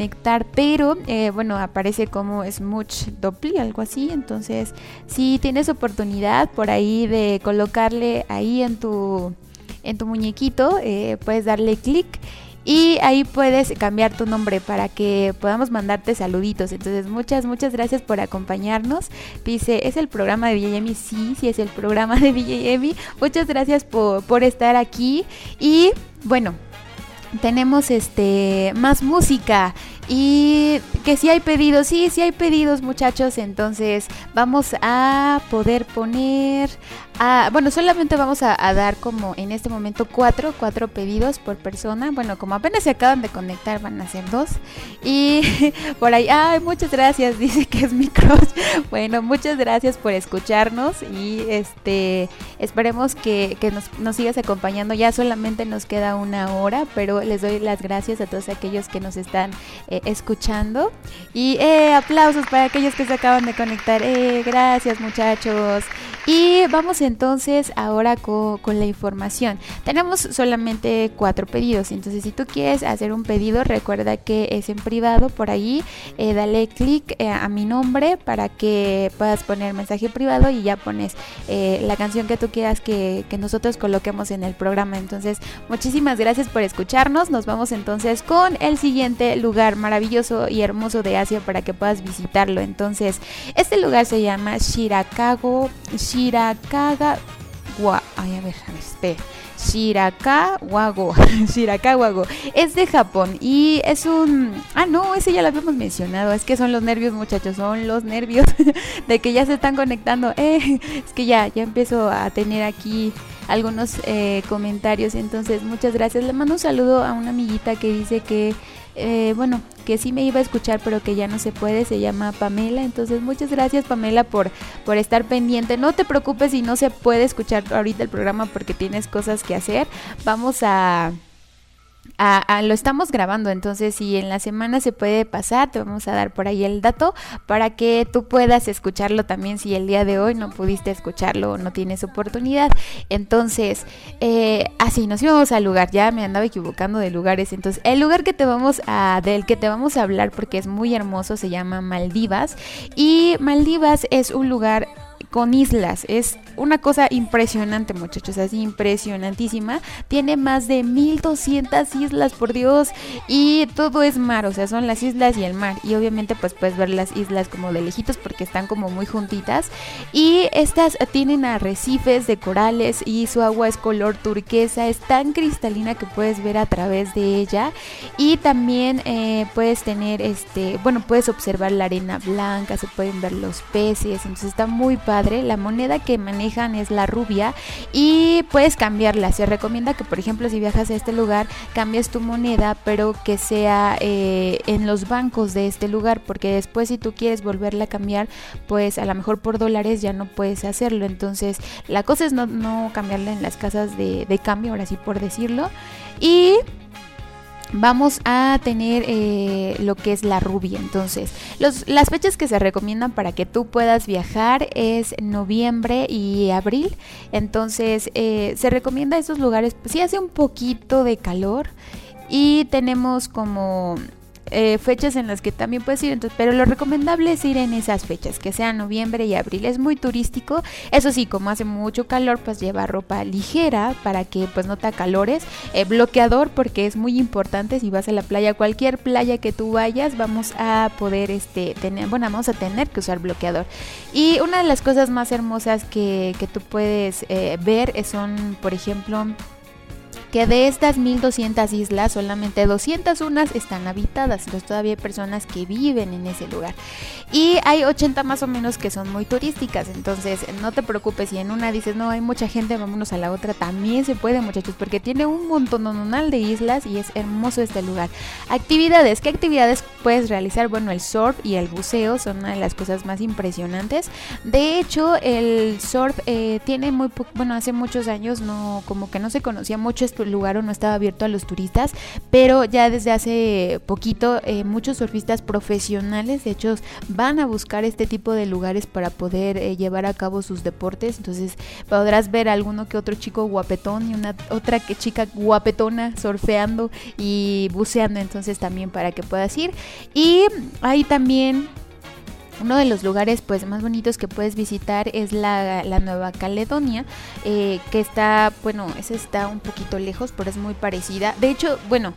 pero eh, bueno, aparece como Smooch Dopply, algo así. Entonces, si tienes oportunidad por ahí de colocarle ahí en tu, en tu muñequito, eh, puedes darle clic. Y ahí puedes cambiar tu nombre para que podamos mandarte saluditos. Entonces, muchas, muchas gracias por acompañarnos. Dice, ¿es el programa de DJ Sí, sí es el programa de DJ Muchas gracias por, por estar aquí. Y bueno, tenemos este más música y que si hay pedidos, sí, sí hay pedidos muchachos, entonces vamos a poder poner, a, bueno, solamente vamos a, dar como en este momento cuatro, cuatro pedidos por persona, bueno, como apenas se acaban de conectar van a ser dos. Y por ahí, ay, muchas gracias, dice que es mi crush, bueno, muchas gracias por escucharnos y este, esperemos que, que nos, sigas acompañando, ya solamente nos queda una hora, pero les doy las gracias a todos aquellos que nos están escuchando. Y eh, aplausos para aquellos que se acaban de conectar. Eh, gracias muchachos. Y vamos entonces ahora con, con la información. Tenemos solamente cuatro pedidos, entonces si tú quieres hacer un pedido, recuerda que es en privado por ahí, eh, dale clic a mi nombre para que puedas poner mensaje privado y ya pones la canción que tú quieras que, que nosotros coloquemos en el programa. Entonces, muchísimas gracias por escucharnos. Nos vamos entonces con el siguiente lugar maravilloso y hermoso de Asia para que puedas visitarlo. Entonces, este lugar se llama Shirakago, Shirakaga, Gua, ay, a ver, a ver, espera. Shirakawago. Shirakawago. Es de Japón y es un... Ah, no, ese ya lo habíamos mencionado. Es que son los nervios, muchachos. Son los nervios de que ya se están conectando. Eh, es que ya, ya empiezo a tener aquí algunos eh, comentarios. Entonces, muchas gracias. Le mando un saludo a una amiguita que dice que eh, bueno, que sí me iba a escuchar, pero que ya no se puede, se llama Pamela. Entonces, muchas gracias, Pamela, por, por estar pendiente. No te preocupes si no se puede escuchar ahorita el programa porque tienes cosas que hacer. Vamos a lo estamos grabando, entonces si en la semana se puede pasar, te vamos a dar por ahí el dato para que tú puedas escucharlo también si el día de hoy no pudiste escucharlo o no tienes oportunidad. Entonces, eh, así nos íbamos al lugar, ya me andaba equivocando de lugares. Entonces, el lugar que te vamos a, del que te vamos a hablar porque es muy hermoso se llama Maldivas y Maldivas es un lugar con islas. Es una cosa impresionante, muchachos, así impresionantísima. Tiene más de 1200 islas, por Dios, y todo es mar, o sea, son las islas y el mar. Y obviamente pues puedes ver las islas como de lejitos porque están como muy juntitas. Y estas tienen arrecifes de corales y su agua es color turquesa, es tan cristalina que puedes ver a través de ella. Y también eh, puedes tener, este, bueno, puedes observar la arena blanca, se pueden ver los peces, entonces está muy padre. La moneda que manejan es la rubia y puedes cambiarla. Se recomienda que, por ejemplo, si viajas a este lugar, cambies tu moneda, pero que sea eh, en los bancos de este lugar, porque después si tú quieres volverla a cambiar, pues a lo mejor por dólares ya no puedes hacerlo. Entonces, la cosa es no, cambiarla en las casas de, de cambio, ahora sí por decirlo. Y vamos a tener eh, lo que es la rubia. Entonces, las fechas que se recomiendan para que tú puedas viajar es noviembre y abril. Entonces, eh, se recomienda esos lugares, si pues, hace un poquito de calor y tenemos como eh, fechas en las que también puedes ir, entonces, pero lo recomendable es ir en esas fechas, que sean noviembre y abril. Es muy turístico, eso sí, como hace mucho calor, pues lleva ropa ligera para que pues no te calores, eh, bloqueador porque es muy importante si vas a la playa, cualquier playa que tú vayas, vamos a poder este tener, bueno, vamos a tener que usar bloqueador. Y una de las cosas más hermosas que, que tú puedes eh, ver son, por ejemplo, que de estas 1200 islas solamente 201 están habitadas, entonces todavía hay personas que viven en ese lugar. Y hay 80 más o menos que son muy turísticas, entonces no te preocupes si en una dices, no, hay mucha gente, vámonos a la otra, también se puede muchachos, porque tiene un montón de islas y es hermoso este lugar. Actividades, ¿qué actividades puedes realizar? Bueno, el surf y el buceo son una de las cosas más impresionantes. De hecho, el surf eh, tiene muy, bueno, hace muchos años no, como que no se conocía mucho este lugar o no estaba abierto a los turistas, pero ya desde hace poquito eh, muchos surfistas profesionales, de hecho, van a buscar este tipo de lugares para poder eh, llevar a cabo sus deportes. Entonces podrás ver alguno que otro chico guapetón y una otra que chica guapetona surfeando y buceando. Entonces también para que puedas ir. Y hay también uno de los lugares pues más bonitos que puedes visitar es la, Nueva Caledonia, eh, que está, bueno, esa está un poquito lejos, pero es muy parecida. De hecho, bueno,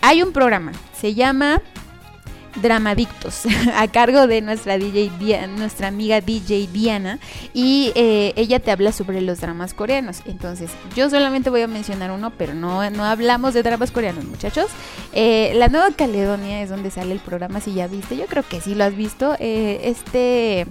hay un programa, se llama Dramadictos a cargo de nuestra DJ nuestra amiga DJ Diana y eh, ella te habla sobre los dramas coreanos. Entonces, yo solamente voy a mencionar uno, pero no, no hablamos de dramas coreanos, muchachos. Eh, la Nueva Caledonia es donde sale el programa, si ya viste, yo creo que sí lo has visto. Eh, este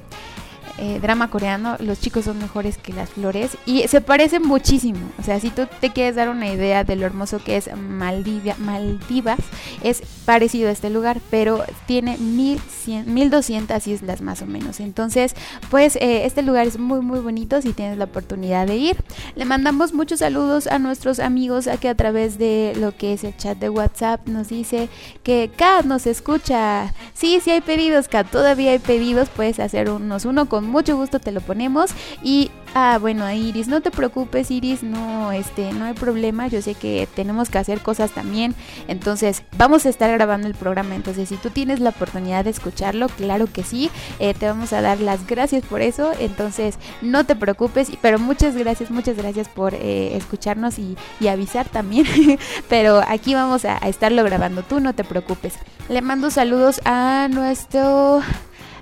eh, drama coreano, los chicos son mejores que las flores y se parecen muchísimo. O sea, si tú te quieres dar una idea de lo hermoso que es Maldivia, Maldivas, es parecido a este lugar, pero tiene 1100, 1200 islas más o menos. Entonces, pues eh, este lugar es muy, muy bonito si tienes la oportunidad de ir. Le mandamos muchos saludos a nuestros amigos aquí a través de lo que es el chat de WhatsApp. Nos dice que Kat nos escucha. Sí, sí hay pedidos, Kat, todavía hay pedidos. Puedes hacer unos uno con mucho gusto te lo ponemos y Ah, bueno, Iris, no te preocupes, Iris, no, este, no hay problema. Yo sé que tenemos que hacer cosas también. Entonces, vamos a estar grabando el programa. Entonces, si tú tienes la oportunidad de escucharlo, claro que sí. Eh, te vamos a dar las gracias por eso. Entonces, no te preocupes. Pero muchas gracias, muchas gracias por eh, escucharnos y, avisar también. pero aquí vamos a estarlo grabando. Tú no te preocupes. Le mando saludos a nuestro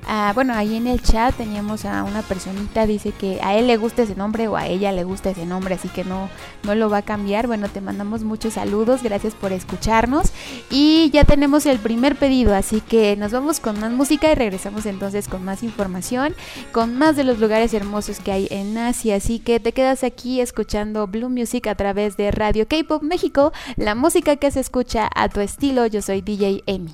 Ah, bueno, ahí en el chat teníamos a una personita, dice que a él le gusta ese nombre o a ella le gusta ese nombre, así que no, no lo va a cambiar. Bueno, te mandamos muchos saludos, gracias por escucharnos. Y ya tenemos el primer pedido, así que nos vamos con más música y regresamos entonces con más información, con más de los lugares hermosos que hay en Asia. Así que te quedas aquí escuchando Blue Music a través de Radio K-Pop México, la música que se escucha a tu estilo. Yo soy DJ Emi.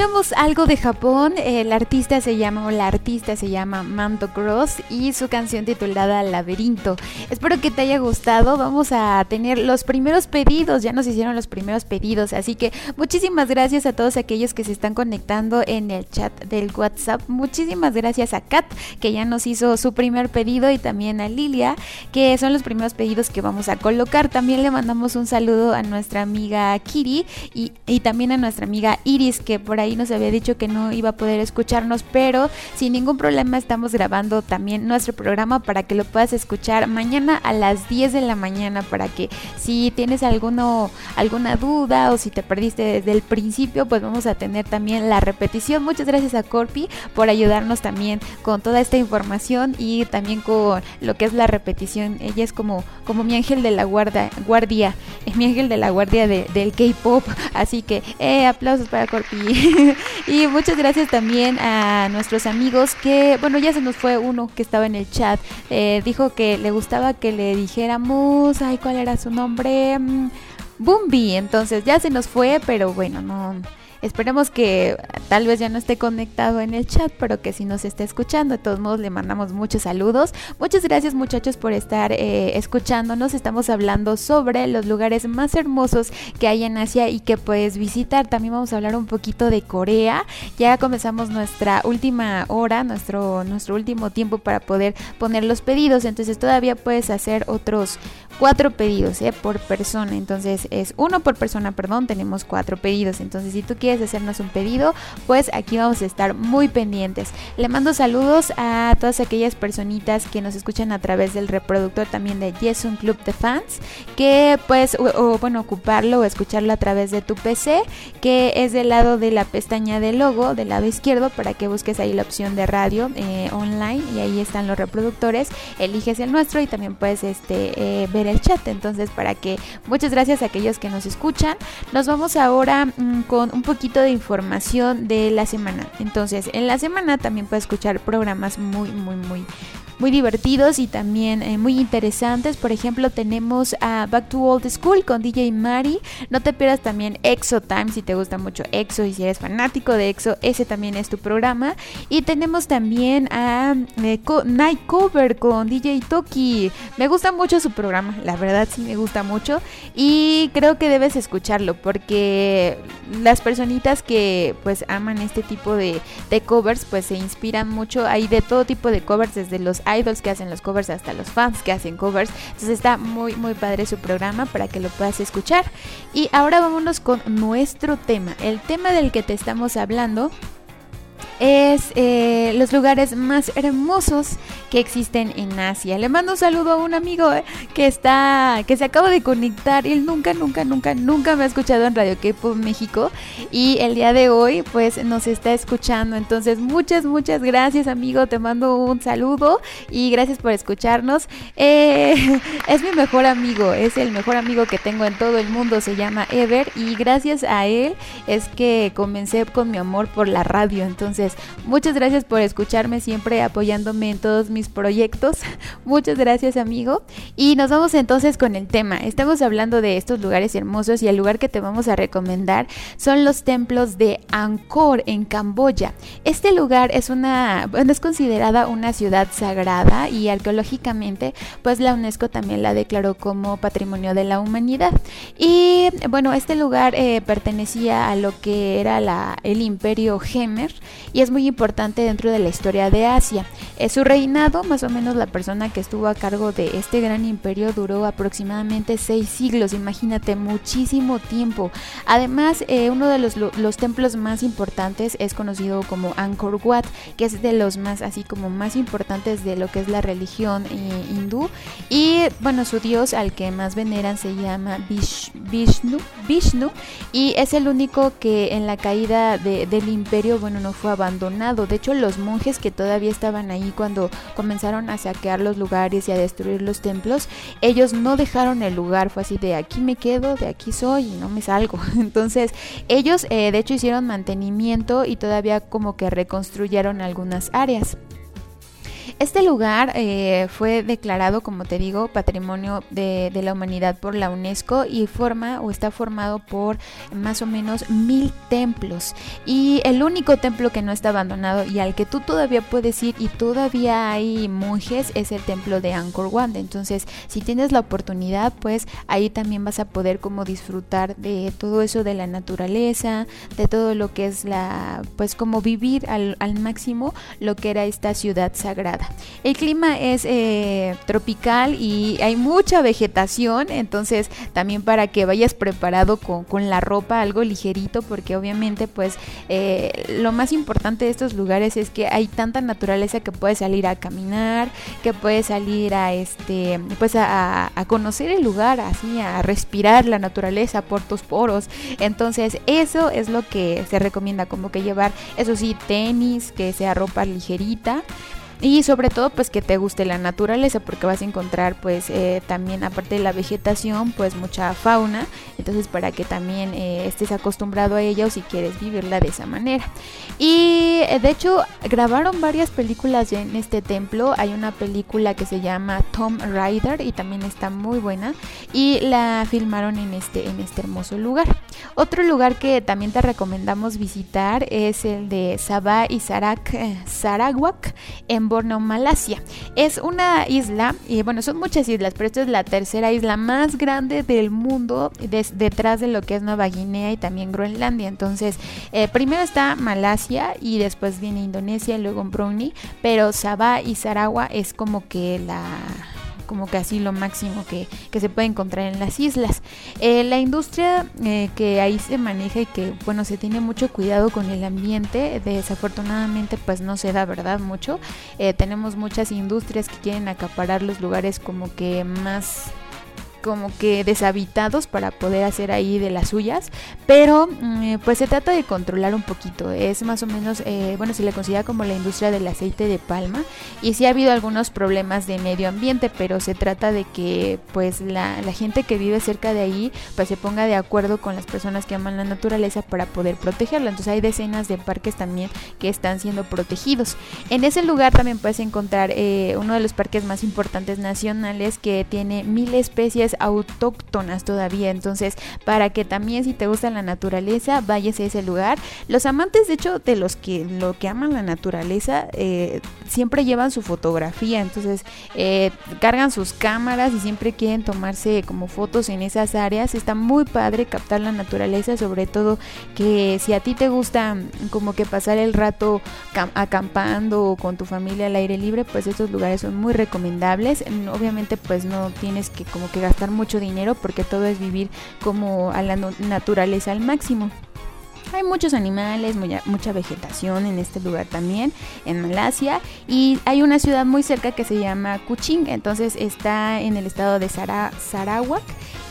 Escuchamos algo de Japón, el artista se llama, la artista se llama Manto Cross y su canción titulada Laberinto. Espero que te haya gustado, vamos a tener los primeros pedidos, ya nos hicieron los primeros pedidos, así que muchísimas gracias a todos aquellos que se están conectando en el chat del WhatsApp, muchísimas gracias a Kat que ya nos hizo su primer pedido y también a Lilia que son los primeros pedidos que vamos a colocar. También le mandamos un saludo a nuestra amiga Kiri y, y también a nuestra amiga Iris que por ahí nos había dicho que no iba a poder escucharnos, pero sin ningún problema estamos grabando también nuestro programa para que lo puedas escuchar mañana a las 10 de la mañana para que si tienes alguno, alguna duda o si te perdiste desde el principio, pues vamos a tener también la repetición. Muchas gracias a Corpi por ayudarnos también con toda esta información y también con lo que es la repetición. Ella es como, como mi ángel de la guarda, guardia, es mi ángel de la guardia de- del K-pop. Así que eh, aplausos para Corpi. y muchas gracias también a nuestros amigos que, bueno, ya se nos fue uno que estaba en el chat. eh, dijo que le gustaba que le dijéramos, ay, ¿cuál era su nombre? Mm, Bumbi. Entonces ya se nos fue, pero bueno, no. Esperemos que tal vez ya no esté conectado en el chat, pero que si nos esté escuchando, de todos modos le mandamos muchos saludos. Muchas gracias muchachos por estar eh, escuchándonos. Estamos hablando sobre los lugares más hermosos que hay en Asia y que puedes visitar. También vamos a hablar un poquito de Corea. Ya comenzamos nuestra última hora, nuestro, nuestro último tiempo para poder poner los pedidos. Entonces todavía puedes hacer otros cuatro pedidos ¿eh? por persona. Entonces es uno por persona, perdón, tenemos cuatro pedidos. Entonces si tú quieres hacernos un pedido, pues aquí vamos a estar muy pendientes. Le mando saludos a todas aquellas personitas que nos escuchan a través del reproductor también de Yes Un Club de Fans, que pues, o, bueno, ocuparlo o escucharlo a través de tu PC, que es del lado de la pestaña del logo, del lado izquierdo, para que busques ahí la opción de radio eh, online y ahí están los reproductores. Eliges el nuestro y también puedes este, eh, ver el chat. Entonces, para que muchas gracias a aquellos que nos escuchan. Nos vamos ahora mm, con un poquito de información de la semana. Entonces, en la semana también puedes escuchar programas muy, muy, muy muy divertidos y también eh, muy interesantes. Por ejemplo, tenemos a Back to Old School con DJ Mari. No te pierdas también Exo Time si te gusta mucho Exo y si eres fanático de Exo, ese también es tu programa. Y tenemos también a eh, Night Cover con DJ Toki. Me gusta mucho su programa, la verdad sí me gusta mucho. Y creo que debes escucharlo porque las que pues aman este tipo de, de covers pues se inspiran mucho. Hay de todo tipo de covers, desde los idols que hacen los covers hasta los fans que hacen covers. Entonces está muy muy padre su programa para que lo puedas escuchar. Y ahora vámonos con nuestro tema. El tema del que te estamos hablando es eh, los lugares más hermosos que existen en Asia. Le mando un saludo a un amigo eh, que está, que se acaba de conectar. Él nunca, nunca, nunca, nunca me ha escuchado en Radio K-Pop México y el día de hoy, pues, nos está escuchando. Entonces, muchas, muchas gracias, amigo. Te mando un saludo y gracias por escucharnos. Eh, es mi mejor amigo, es el mejor amigo que tengo en todo el mundo. Se llama Ever y gracias a él es que comencé con mi amor por la radio. Entonces, muchas gracias por escucharme siempre, apoyándome en todos mis proyectos. Muchas gracias, amigo. Y nos vamos entonces con el tema. Estamos hablando de estos lugares hermosos y el lugar que te vamos a recomendar son los templos de Angkor en Camboya. Este lugar es una, bueno, es considerada una ciudad sagrada y arqueológicamente, pues la UNESCO también la declaró como Patrimonio de la Humanidad. Y bueno, este lugar eh, pertenecía a lo que era la, el Imperio Gemer y es muy importante dentro de la historia de Asia. Eh, su reinado, más o menos la persona que estuvo a cargo de este gran imperio duró aproximadamente seis siglos, imagínate, muchísimo tiempo. Además, eh, uno de los, lo- los templos más importantes es conocido como Angkor Wat, que es de los más, así como más importantes de lo que es la religión eh, hindú. Y bueno, su dios al que más veneran se llama Vish- Vishnu, Vishnu y es el único que en la caída de- del imperio, bueno, no fue De hecho, los monjes que todavía estaban ahí cuando comenzaron a saquear los lugares y a destruir los templos, ellos no dejaron el lugar. Fue así de aquí me quedo, de aquí soy y no me salgo. Entonces, ellos eh, de hecho hicieron mantenimiento y todavía como que reconstruyeron algunas áreas. Este lugar eh, fue declarado, como te digo, Patrimonio de, la Humanidad por la UNESCO y forma o está formado por más o menos mil templos. Y el único templo que no está abandonado y al que tú todavía puedes ir y todavía hay monjes es el templo de Angkor Wat. Entonces, si tienes la oportunidad, pues ahí también vas a poder como disfrutar de todo eso de la naturaleza, de todo lo que es la, pues como vivir al, al máximo lo que era esta ciudad sagrada. El clima es eh, tropical y hay mucha vegetación, entonces también para que vayas preparado con, con la ropa algo ligerito, porque obviamente pues eh, lo más importante de estos lugares es que hay tanta naturaleza que puedes salir a caminar, que puedes salir a este, pues a, a conocer el lugar, así a respirar la naturaleza por tus poros. Entonces eso es lo que se recomienda, como que llevar, eso sí, tenis, que sea ropa ligerita y sobre todo pues que te guste la naturaleza porque vas a encontrar pues eh, también aparte de la vegetación pues mucha fauna. Entonces para que también eh, estés acostumbrado a ella o si quieres vivirla de esa manera. Y eh, de hecho grabaron varias películas en este templo. Hay una película que se llama Tom Rider y también está muy buena. Y la filmaron en este en este hermoso lugar otro lugar que también te recomendamos visitar es el de Sabah y Sarak, Sarawak en Borneo, Malasia. Es una isla, y bueno, son muchas islas, pero esta es la tercera isla más grande del mundo detrás de lo que es Nueva Guinea y también Groenlandia. Entonces, eh, primero está Malasia y después viene Indonesia y luego Brunei, pero Sabah y Sarawak es como que la como que así lo máximo que, que se puede encontrar en las islas. Eh, la industria eh, que ahí se maneja y que bueno se tiene mucho cuidado con el ambiente, desafortunadamente pues no se da verdad mucho. Eh, tenemos muchas industrias que quieren acaparar los lugares como que más como que deshabitados para poder hacer ahí de las suyas, pero mm, pues se trata de controlar un poquito, es más o menos, eh, bueno, se le considera como la industria del aceite de palma y sí ha habido algunos problemas de medio ambiente, pero se trata de que pues la, la gente que vive cerca de ahí pues se ponga de acuerdo con las personas que aman la naturaleza para poder protegerla, entonces hay decenas de parques también que están siendo protegidos. En ese lugar también puedes encontrar eh, uno de los parques más importantes nacionales que tiene mil especies autóctonas todavía. Entonces, para que también si te gusta la naturaleza, vayas a ese lugar. Los amantes, de hecho, de los que lo que aman la naturaleza, eh, siempre llevan su fotografía. Entonces, eh, cargan sus cámaras y siempre quieren tomarse como fotos en esas áreas. Está muy padre captar la naturaleza, sobre todo que si a ti te gusta como que pasar el rato acampando o con tu familia al aire libre, pues estos lugares son muy recomendables. Obviamente, pues no tienes que como que gastar mucho dinero porque todo es vivir como a la naturaleza al máximo. Hay muchos animales, mucha, vegetación en este lugar también, en Malasia. Y hay una ciudad muy cerca que se llama Kuching, entonces está en el estado de Sara, Sarawak.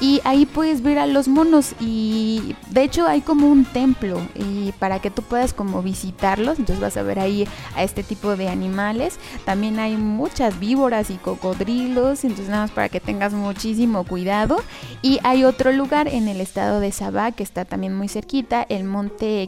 Y ahí puedes ver a los monos y de hecho hay como un templo y para que tú puedas como visitarlos, entonces vas a ver ahí a este tipo de animales. También hay muchas víboras y cocodrilos, entonces nada más para que tengas muchísimo cuidado. Y hay otro lugar en el estado de Sabah que está también muy cerquita, el monte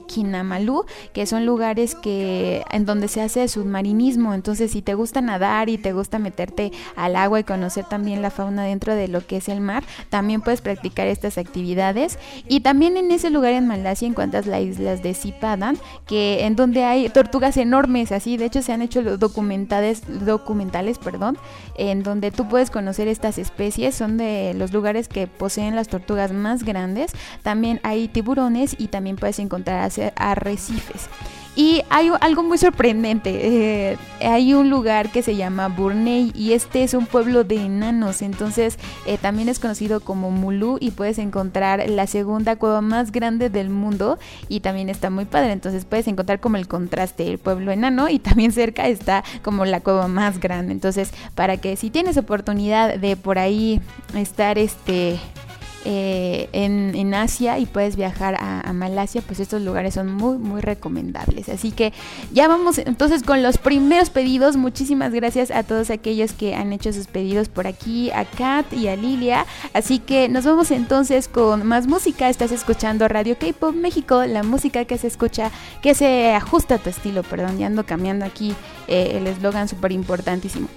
Kinamalú, que son lugares que en donde se hace submarinismo. Entonces si te gusta nadar y te gusta meterte al agua y conocer también la fauna dentro de lo que es el mar, también puedes practicar estas actividades. Y también en ese lugar en Malasia encuentras las islas de Sipadan que en donde hay tortugas enormes así. De hecho se han hecho documentales documentales perdón en donde tú puedes conocer estas especies. Son de los lugares que poseen las tortugas más grandes. También hay tiburones y también puedes encontrar arrecifes y hay algo muy sorprendente. Eh, hay un lugar que se llama Burney y este es un pueblo de enanos. Entonces eh, también es conocido como Mulu y puedes encontrar la segunda cueva más grande del mundo y también está muy padre. Entonces puedes encontrar como el contraste, el pueblo enano y también cerca está como la cueva más grande. Entonces para que si tienes oportunidad de por ahí estar este eh, en, Asia y puedes viajar a, a Malasia, pues estos lugares son muy, muy recomendables. Así que ya vamos entonces con los primeros pedidos. Muchísimas gracias a todos aquellos que han hecho sus pedidos por aquí, a Kat y a Lilia. Así que nos vamos entonces con más música. Estás escuchando Radio K-Pop México, la música que se escucha, que se ajusta a tu estilo. Perdón, ya ando cambiando aquí eh, el eslogan súper importantísimo.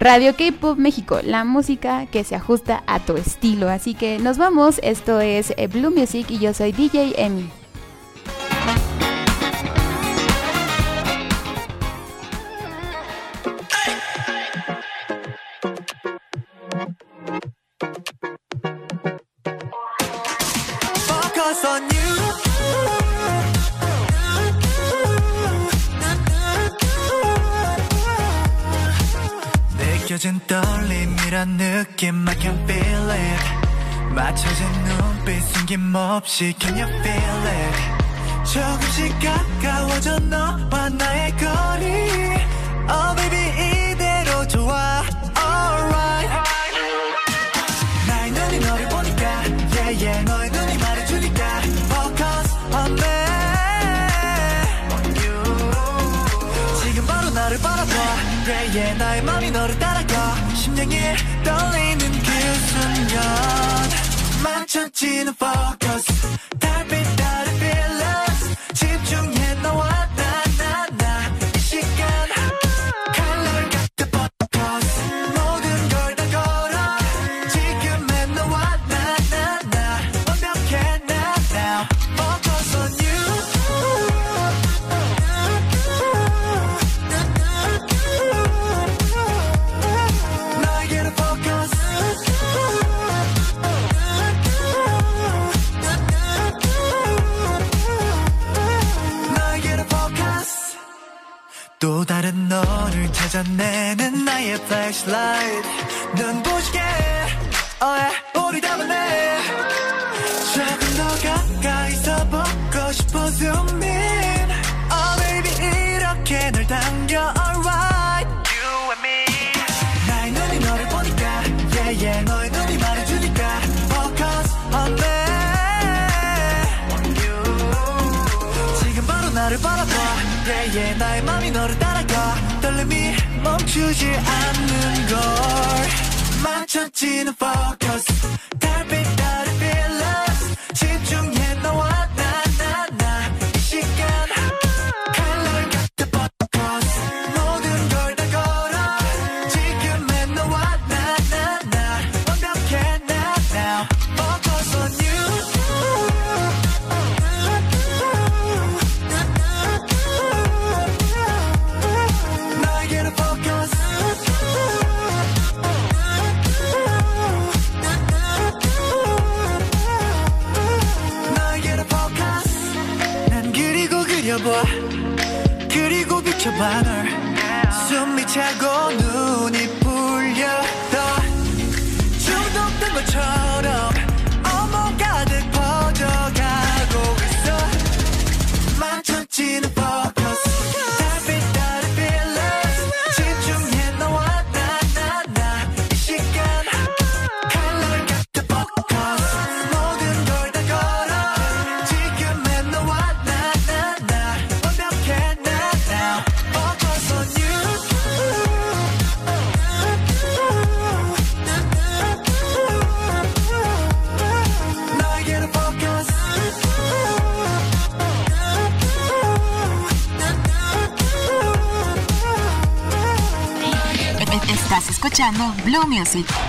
Radio K-Pop México, la música que se ajusta a tu estilo. Así que nos vamos. Esto es eh, Blue Music y yo soy DJ Emi. 느껴진 떨림이란 느낌 I can feel it. 맞춰진 눈빛 숨김없이 Can you feel it? 조금씩 가까워져 너와 나의 거리. Oh baby 맞춰지는 focus 너를 찾아내는 나의 flashlight. 눈부시게. oh yeah, 우리 담아내 조금 더 가까이서 보고 싶어 in 멈추지 않는 걸. 맞춰지는 focus 그리고 비춰봐 널 숨이 차고 Blue Music.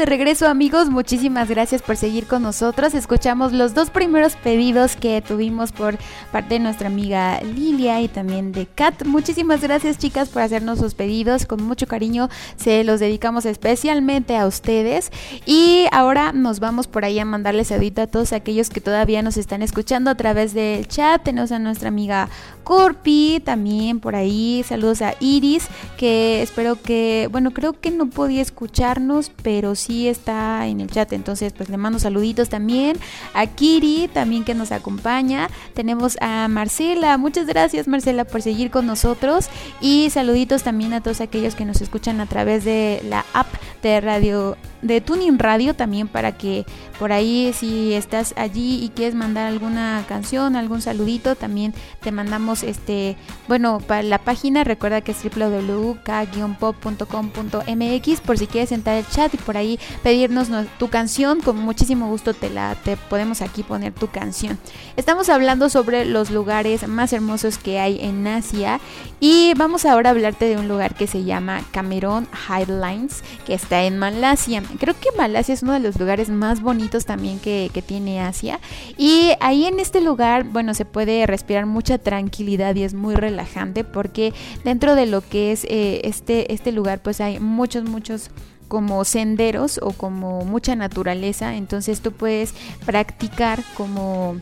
De regreso amigos, muchísimas gracias por seguir con nosotros. Escuchamos los dos primeros pedidos que tuvimos por parte de nuestra amiga Lilia y también de Kat. Muchísimas gracias chicas por hacernos sus pedidos, con mucho cariño se los dedicamos especialmente a ustedes. Y ahora nos vamos por ahí a mandarles saludito a todos aquellos que todavía nos están escuchando a través del chat. Tenemos a nuestra amiga Corpi también por ahí. Saludos a Iris, que espero que, bueno, creo que no podía escucharnos, pero sí está en el chat. Entonces, pues le mando saluditos también. A Kiri también que nos acompaña. Tenemos a Marcela. Muchas gracias Marcela por seguir con nosotros. Y saluditos también a todos aquellos que nos escuchan a través de la app de radio de Tuning Radio también para que por ahí si estás allí y quieres mandar alguna canción, algún saludito, también te mandamos este, bueno, para la página recuerda que es www.k-pop.com.mx por si quieres entrar al chat y por ahí pedirnos no- tu canción, con muchísimo gusto te la te podemos aquí poner tu canción. Estamos hablando sobre los lugares más hermosos que hay en Asia y vamos ahora a hablarte de un lugar que se llama Cameron Highlands, que está en Malasia. Creo que Malasia es uno de los lugares más bonitos también que, que tiene Asia. Y ahí en este lugar, bueno, se puede respirar mucha tranquilidad y es muy relajante porque dentro de lo que es eh, este, este lugar, pues hay muchos, muchos como senderos o como mucha naturaleza. Entonces tú puedes practicar como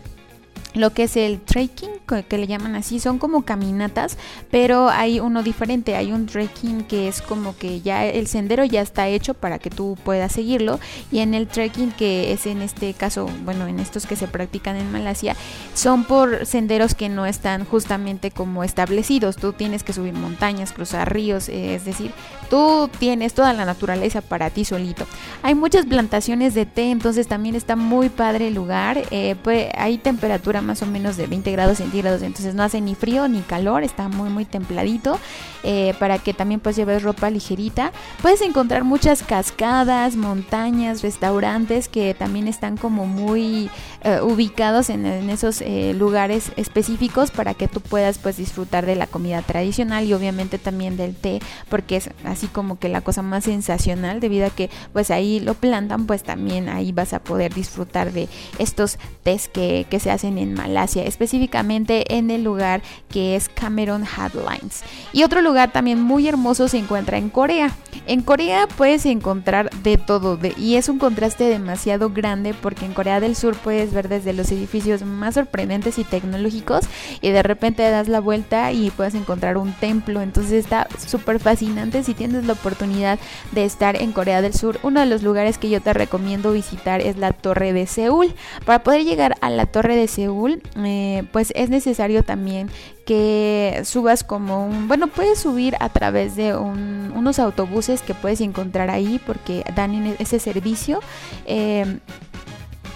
lo que es el trekking, que, le llaman así, son como caminatas, pero hay uno diferente, hay un trekking que es como que ya el sendero ya está hecho para que tú puedas seguirlo y en el trekking que es en este caso, bueno, en estos que se practican en Malasia, son por senderos que no están justamente como establecidos, tú tienes que subir montañas, cruzar ríos, es decir, tú tienes toda la naturaleza para ti solito. Hay muchas plantaciones de té, entonces también está muy padre el lugar, eh, pues hay temperatura más o menos de 20 grados centígrados, entonces no hace ni frío ni calor, está muy muy templadito eh, para que también pues lleves ropa ligerita. Puedes encontrar muchas cascadas, montañas, restaurantes que también están como muy eh, ubicados en, esos eh, lugares específicos para que tú puedas pues disfrutar de la comida tradicional y obviamente también del té porque es así como que la cosa más sensacional debido a que pues ahí lo plantan pues también ahí vas a poder disfrutar de estos tés que, que se hacen en Malasia específicamente en el lugar que es Cameron Headlines y otro lugar también muy hermoso se encuentra en Corea. En Corea puedes encontrar de todo y es un contraste demasiado grande porque en Corea del Sur puedes ver desde los edificios más sorprendentes y tecnológicos y de repente das la vuelta y puedes encontrar un templo. Entonces está súper fascinante si tienes la oportunidad de estar en Corea del Sur. Uno de los lugares que yo te recomiendo visitar es la Torre de Seúl. Para poder llegar a la Torre de Seúl eh, pues es necesario también que subas como un bueno puedes subir a través de un- unos autobuses que puedes encontrar ahí porque dan ese servicio eh,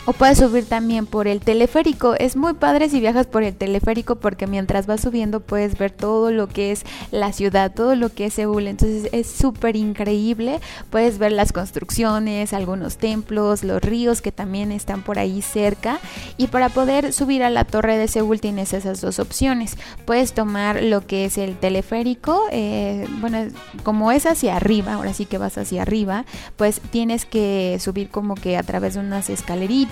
O puedes subir también por el teleférico. Es muy padre si viajas por el teleférico porque mientras vas subiendo puedes ver todo lo que es la ciudad, todo lo que es Seúl. Entonces es súper increíble. Puedes ver las construcciones, algunos templos, los ríos que también están por ahí cerca. Y para poder subir a la torre de Seúl tienes esas dos opciones. Puedes tomar lo que es el teleférico. eh, bueno, como es hacia arriba, ahora sí que vas hacia arriba, pues tienes que subir como que a través de unas escaleritas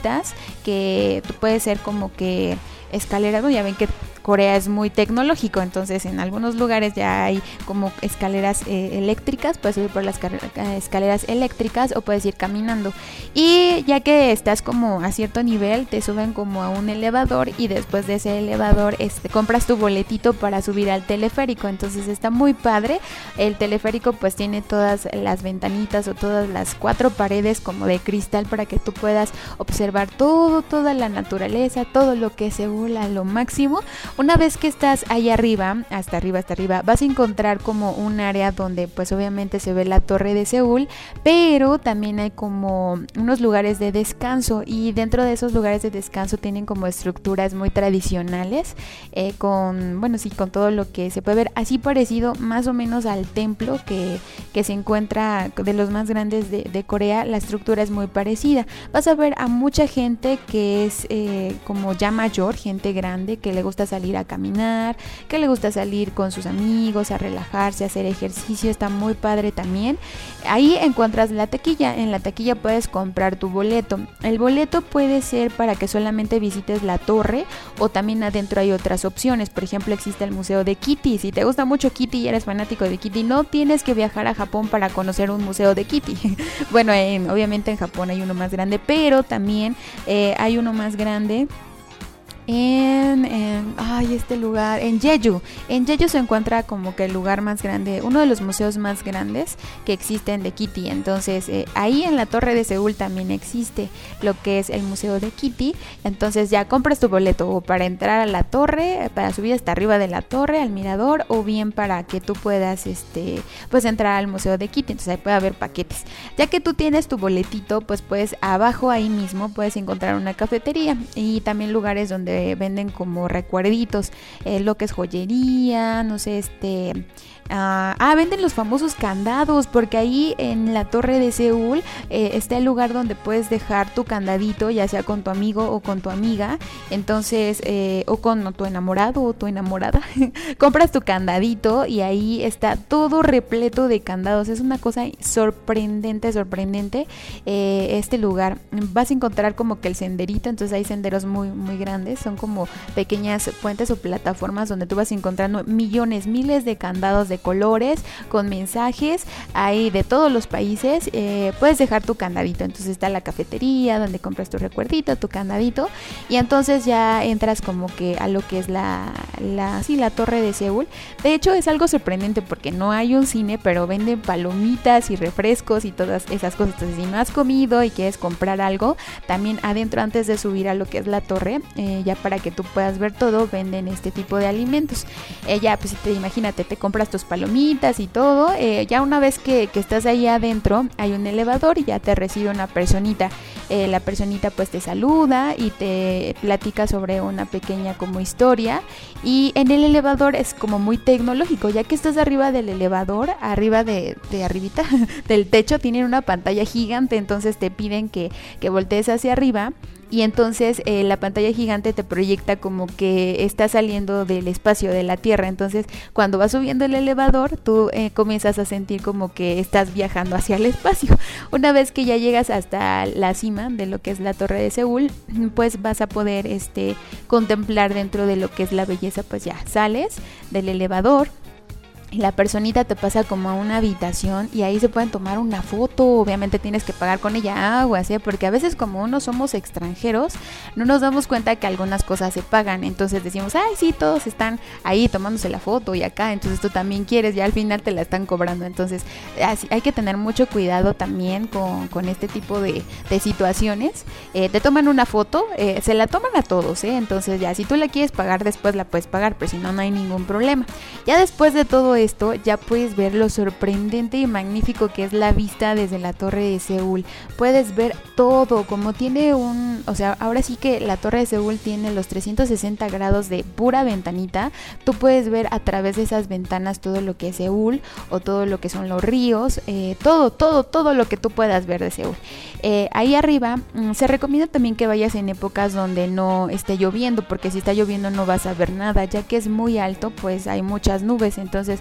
que tú puedes ser como que escaleras, ya ven que Corea es muy tecnológico, entonces en algunos lugares ya hay como escaleras eh, eléctricas, puedes subir por las eh, escaleras eléctricas o puedes ir caminando. Y ya que estás como a cierto nivel, te suben como a un elevador y después de ese elevador este, compras tu boletito para subir al teleférico, entonces está muy padre. El teleférico pues tiene todas las ventanitas o todas las cuatro paredes como de cristal para que tú puedas observar todo, toda la naturaleza, todo lo que se a lo máximo. Una vez que estás ahí arriba, hasta arriba, hasta arriba, vas a encontrar como un área donde pues obviamente se ve la torre de Seúl, pero también hay como unos lugares de descanso y dentro de esos lugares de descanso tienen como estructuras muy tradicionales eh, con, bueno, sí, con todo lo que se puede ver, así parecido más o menos al templo que, que se encuentra de los más grandes de, de Corea, la estructura es muy parecida. Vas a ver a mucha gente que es eh, como ya mayor, gente grande, que le gusta salir a caminar, que le gusta salir con sus amigos, a relajarse, a hacer ejercicio, está muy padre también. Ahí encuentras la taquilla, en la taquilla puedes comprar tu boleto. El boleto puede ser para que solamente visites la torre o también adentro hay otras opciones. Por ejemplo, existe el Museo de Kitty. Si te gusta mucho Kitty y eres fanático de Kitty, no tienes que viajar a Japón para conocer un museo de Kitty. bueno, en- obviamente en Japón hay uno más grande, pero también eh, hay uno más grande en, ay, este lugar, en Jeju. En Jeju se encuentra como que el lugar más grande, uno de los museos más grandes que existen de Kitty. Entonces, eh, ahí en la Torre de Seúl también existe lo que es el Museo de Kitty. Entonces, ya compras tu boleto o para entrar a la torre, para subir hasta arriba de la torre, al mirador, o bien para que tú puedas, este, pues entrar al Museo de Kitty. Entonces, ahí puede haber paquetes. Ya que tú tienes tu boletito, pues puedes abajo ahí mismo puedes encontrar una cafetería y también lugares donde venden como recuerditos, eh, lo que es joyería, no sé, este... ah, ah, venden los famosos candados, porque ahí en la torre de Seúl eh, está el lugar donde puedes dejar tu candadito, ya sea con tu amigo o con tu amiga, entonces, eh, o con tu enamorado o tu enamorada, compras tu candadito y ahí está todo repleto de candados, es una cosa sorprendente, sorprendente eh, este lugar. Vas a encontrar como que el senderito, entonces hay senderos muy, muy grandes, son como pequeñas puentes o plataformas donde tú vas encontrando millones, miles de candados de colores, con mensajes, hay de todos los países, eh, puedes dejar tu candadito, entonces está la cafetería donde compras tu recuerdito, tu candadito, y entonces ya entras como que a lo que es la, la, la torre de Seúl. De hecho es algo sorprendente porque no hay un cine, pero venden palomitas y refrescos y todas esas cosas. Entonces si no has comido y quieres comprar algo, también adentro antes de subir a lo que es la torre, eh, ya para que tú puedas ver todo, venden este tipo de alimentos. Eh, ya pues te imagínate, te compras tus palomitas y todo, eh, ya una vez que, que estás ahí adentro hay un elevador y ya te recibe una personita. Eh, la personita pues te saluda y te platica sobre una pequeña como historia y en el elevador es como muy tecnológico, ya que estás arriba del elevador, arriba de, de arribita del techo tienen una pantalla gigante, entonces te piden que, que voltees hacia arriba y entonces eh, la pantalla gigante te proyecta como que está saliendo del espacio de la Tierra. Entonces cuando vas subiendo el elevador, tú eh, comienzas a sentir como que estás viajando hacia el espacio. Una vez que ya llegas hasta la cima de lo que es la Torre de Seúl, pues vas a poder este, contemplar dentro de lo que es la belleza, pues ya sales del elevador. La personita te pasa como a una habitación y ahí se pueden tomar una foto. Obviamente tienes que pagar con ella agua, ¿sí? Porque a veces como uno somos extranjeros, no nos damos cuenta que algunas cosas se pagan. Entonces decimos, ay, sí, todos están ahí tomándose la foto y acá. Entonces tú también quieres, ya al final te la están cobrando. Entonces así, hay que tener mucho cuidado también con, este tipo de, de situaciones. Eh, te toman una foto, eh, se la toman a todos, ¿eh? Entonces ya si tú la quieres pagar después la puedes pagar, pero si no, no hay ningún problema. Ya después de todo esto, ya puedes ver lo sorprendente y magnífico que es la vista desde la torre de Seúl. Puedes ver todo, como tiene un, o sea, ahora sí que la torre de Seúl tiene los 360 grados de pura ventanita, tú puedes ver a través de esas ventanas todo lo que es Seúl o todo lo que son los ríos, eh, todo, todo, todo lo que tú puedas ver de Seúl. Eh, ahí arriba mm, se recomienda también que vayas en épocas donde no esté lloviendo, porque si está lloviendo no vas a ver nada, ya que es muy alto, pues hay muchas nubes, entonces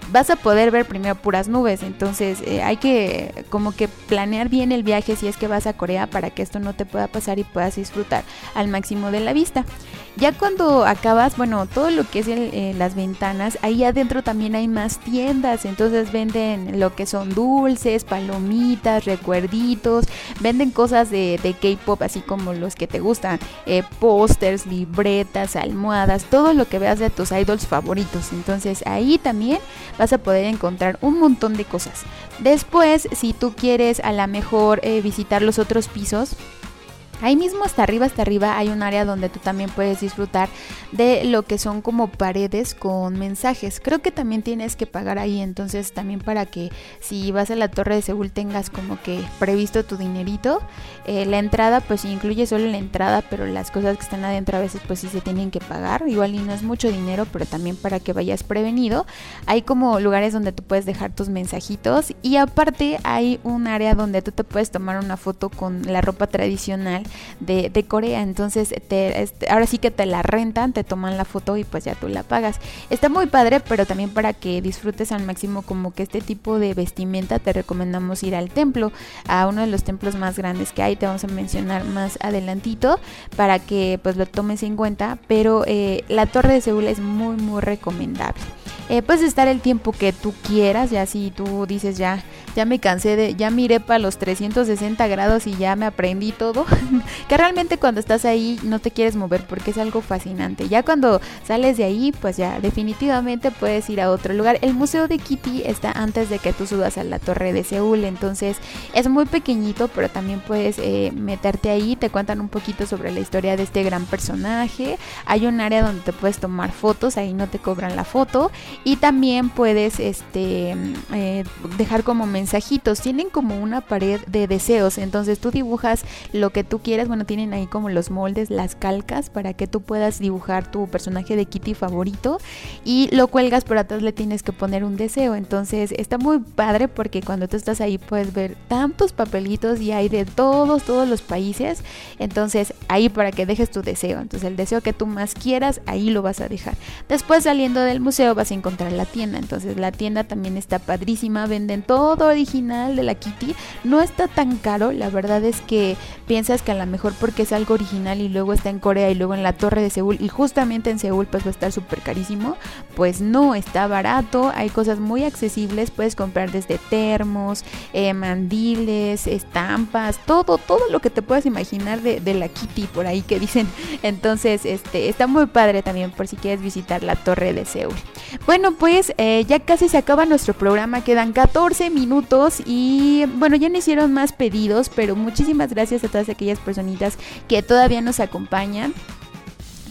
vas a poder ver primero puras nubes, entonces eh, hay que como que planear bien el viaje si es que vas a Corea para que esto no te pueda pasar y puedas disfrutar al máximo de la vista. Ya cuando acabas, bueno, todo lo que es eh, las ventanas, ahí adentro también hay más tiendas, entonces venden lo que son dulces, palomitas, recuerditos, venden cosas de, K-pop, así como los que te gustan, eh, pósters, libretas, almohadas, todo lo que veas de tus idols favoritos. Entonces ahí también vas a poder encontrar un montón de cosas. Después, si tú quieres a lo mejor eh, visitar los otros pisos, Ahí mismo hasta arriba, hasta arriba hay un área donde tú también puedes disfrutar de lo que son como paredes con mensajes. Creo que también tienes que pagar ahí, entonces también para que si vas a la Torre de Seúl tengas como que previsto tu dinerito. Eh, la entrada pues incluye solo la entrada, pero las cosas que están adentro a veces pues sí se tienen que pagar. Igual y no es mucho dinero, pero también para que vayas prevenido. Hay como lugares donde tú puedes dejar tus mensajitos y aparte hay un área donde tú te puedes tomar una foto con la ropa tradicional de, Corea. Entonces, te, ahora sí que te la rentan, te toman la foto y pues ya tú la pagas. Está muy padre, pero también para que disfrutes al máximo como que este tipo de vestimenta, te recomendamos ir al templo, a uno de los templos más grandes que hay. Te vamos a mencionar más adelantito para que pues lo tomes en cuenta. Pero eh, la Torre de Seúl es muy, muy recomendable. Eh, puedes estar el tiempo que tú quieras, ya si tú dices ya, ya me cansé de, ya miré para los 360 grados y ya me aprendí todo, que realmente cuando estás ahí no te quieres mover porque es algo fascinante. Ya cuando sales de ahí, pues ya definitivamente puedes ir a otro lugar. El Museo de Kitty está antes de que tú subas a la Torre de Seúl, entonces es muy pequeñito, pero también puedes eh, meterte ahí, te cuentan un poquito sobre la historia de este gran personaje. Hay un área donde te puedes tomar fotos, ahí no te cobran la foto y también puedes este, eh, dejar como mensajitos. Tienen como una pared de deseos. Entonces tú dibujas lo que tú quieras. Bueno, tienen ahí como los moldes, las calcas para que tú puedas dibujar tu personaje de Kitty favorito. Y lo cuelgas, pero atrás le tienes que poner un deseo. Entonces está muy padre porque cuando tú estás ahí puedes ver tantos papelitos y hay de todos, todos los países. Entonces ahí para que dejes tu deseo. Entonces el deseo que tú más quieras, ahí lo vas a dejar. Después saliendo del museo vas a encontrar la tienda. Entonces la tienda también está padrísima, venden todo original de la Kitty. No está tan caro, la verdad es que piensas que a lo mejor porque es algo original y luego está en Corea y luego en la Torre de Seúl y justamente en Seúl pues va a estar súper carísimo. Pues no, está barato, hay cosas muy accesibles, puedes comprar desde termos, eh, mandiles, estampas, todo, todo lo que te puedas imaginar de, la Kitty por ahí que dicen. Entonces, este, está muy padre también por si quieres visitar la Torre de Seúl. Bueno, pues eh, ya casi se acaba nuestro programa, quedan 14 minutos y bueno, ya no hicieron más pedidos, pero muchísimas gracias a todas aquellas personitas que todavía nos acompañan.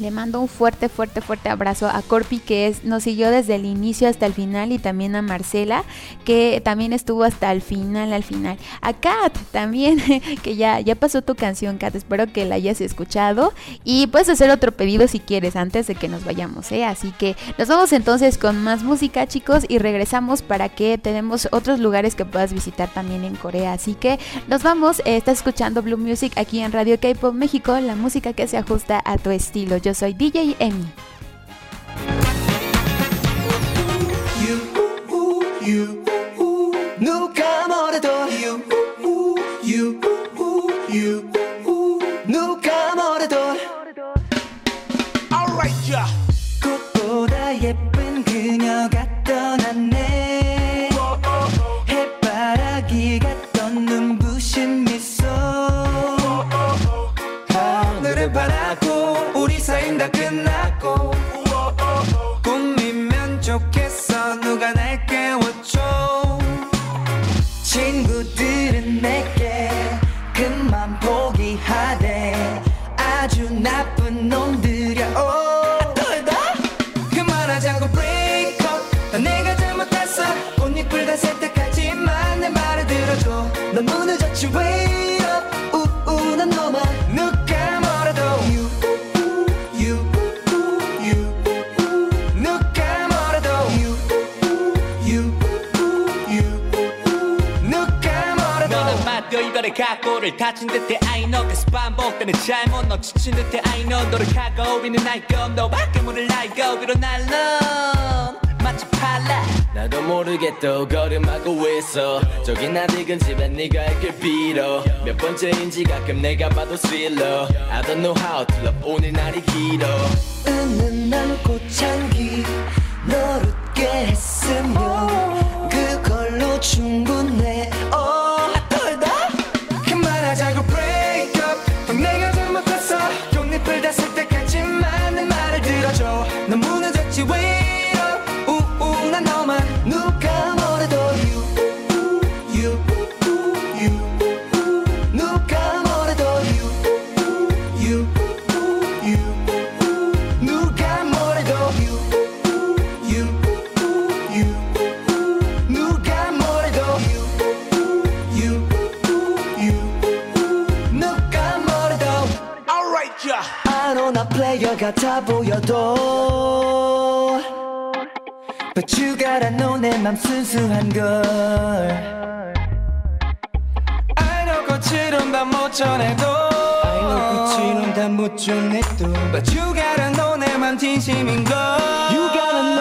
Le mando un fuerte, fuerte, fuerte abrazo a Corpi que es, nos siguió desde el inicio hasta el final y también a Marcela que también estuvo hasta el final, al final. A Kat también que ya, ya pasó tu canción Kat, espero que la hayas escuchado y puedes hacer otro pedido si quieres antes de que nos vayamos, ¿eh? Así que nos vamos entonces con más música chicos y regresamos para que tenemos otros lugares que puedas visitar también en Corea. Así que nos vamos, eh, estás escuchando Blue Music aquí en Radio K-Pop México, la música que se ajusta a tu estilo. Yo soy DJ Emi. 누가 뭐래도 you, you, you, 누가 뭐래도 Alright, yeah. 꽃보다 예쁜 그녀가 떠났네 해바라기가 떤 눈부신 da que na 늘 다친 듯해 I know. 계속 반복되는 잘못 너 지친 듯해 I know. 노력하고 있는 나이건 너밖에 모를 나이가 위로 날라 마치 팔라 나도 모르게 또 걸음하고 있어. 저기 나디근 집에 네가 있길 빌어. 몇 번째인지 가끔 내가 봐도 스릴러 I don't know how to love. 오늘 날이 길어. 은은한 꽃향기. 널 웃게 했으면 그걸로 충분해 yeah. I know 나 플레이어 같아 보여도 But you gotta know 내맘 순수한 걸 I know 꽃이론 다못 전해도 I know 끝이론 다못 전해도 But you gotta know 내맘 진심인 걸 You gotta know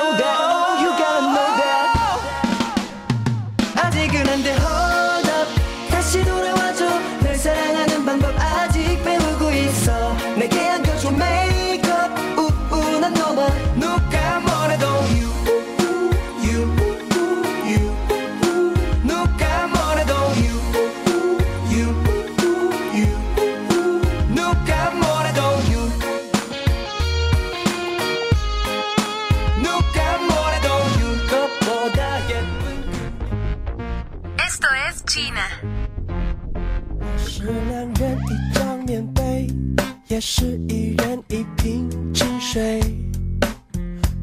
也是一人一瓶清水，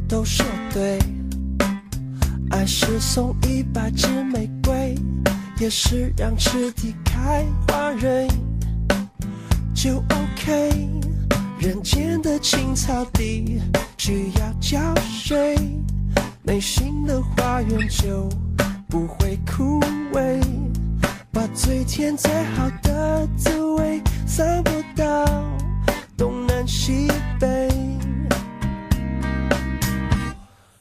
都说对。爱是送一百支玫瑰，也是让池底开花蕊，就 OK。人间的青草地需要浇水，内心的花园就不会枯萎。把最甜最好的滋味散播到西北。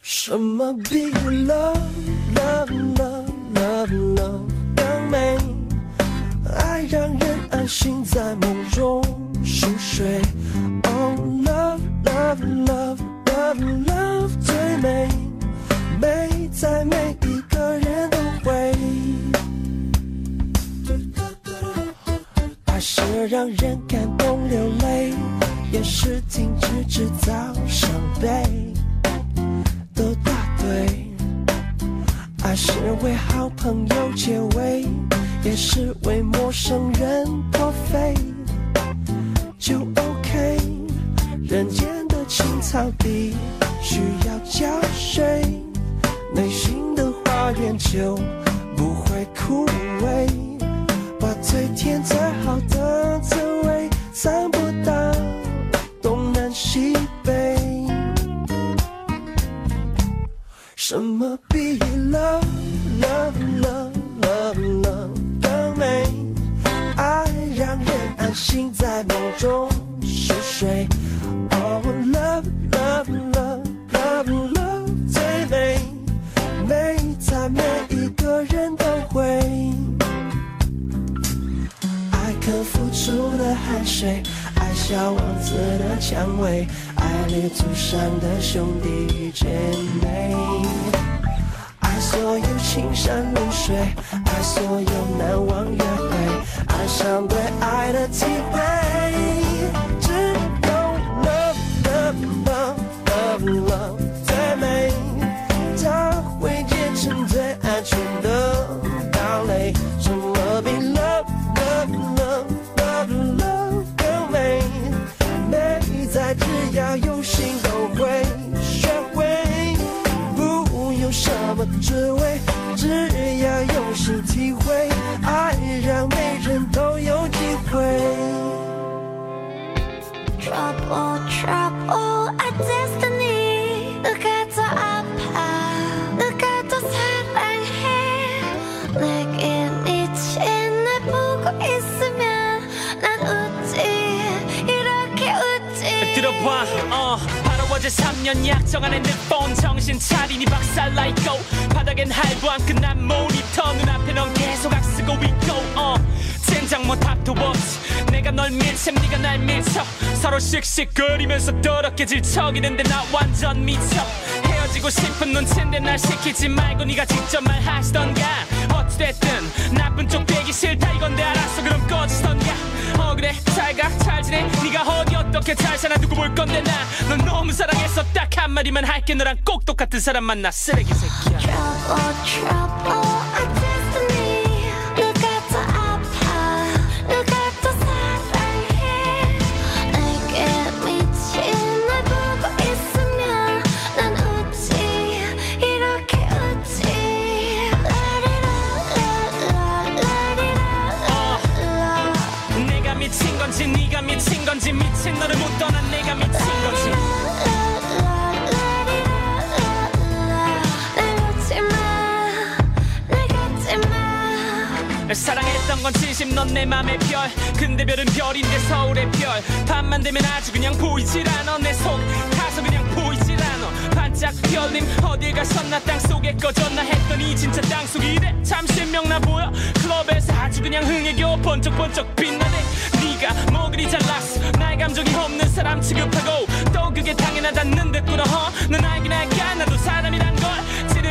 什么比 love love love love love 更美？爱让人安心在梦中熟睡。Oh love love love love love 最美，美在每一个人都会。爱是让人感动流泪，也是停止制造伤悲，都答对。爱是为好朋友解围，也是为陌生人破费，就 OK。人间的青草地需要浇水，内心的花园就不会枯萎。把最甜最好的滋味散播到西北。什么比 love love love love love 更美？爱让人安心在梦中熟睡。Oh love love love love love 最美，美在每一个人都会。爱可付出的汗水，小王子的蔷薇，爱旅途上的兄弟姐妹，爱所有青山绿水，爱所有难忘约会，爱上对爱的体会。只有 love love love love love 最美，它会结成最安全的只要用心都会学会不用什么智慧只要用心体会爱让每人都有机会 trouble trouble 어제 3년 약정 안에 늦본 정신 차리니 박살나 있고 바닥엔 할부한 끝난 모니터 눈앞에 넌 계속 악쓰고 있고 어, 젠장 못 합도 없지 내가 널 밀채 네가 날 밀쳐. 서로 씩씩거리면서 더럽게 질척이는데 나 완전 미쳐 헤어지고 싶은 눈치인데 날 시키지 말고 네가 직접 말하시던가. 어찌됐든 나쁜 쪽 빼기 싫다 이건데 알았어 그럼 꺼지던가. 어 그래 잘가 잘 지내. 네가 어디 어떻게 잘 사나 두고 볼 건데 나. 넌 너무 사랑해서 딱 한마디만 할게. 너랑 꼭 똑같은 사람 만나. 쓰레기 새끼야. Trouble, trouble, 사랑했던 건 진심 넌 내 맘의 별. 근데 별은 별인데 서울의 별. 밤만 되면 아주 그냥 보이질 않아. 내속 가서 그냥 보이질 않아. 반짝 별님 어딜 가셨나? 땅속에 꺼졌나? 했더니 진짜 땅속이래. 참 신명나 보여. 클럽에서 아주 그냥 흥에 겨워 번쩍번쩍 빛나네. 네가 뭐 그리 잘났어 나의 감정이 없는 사람 취급하고 또 그게 당연하다는 듯 꿇어 허? 넌 알긴 알까 나도 사람이란 걸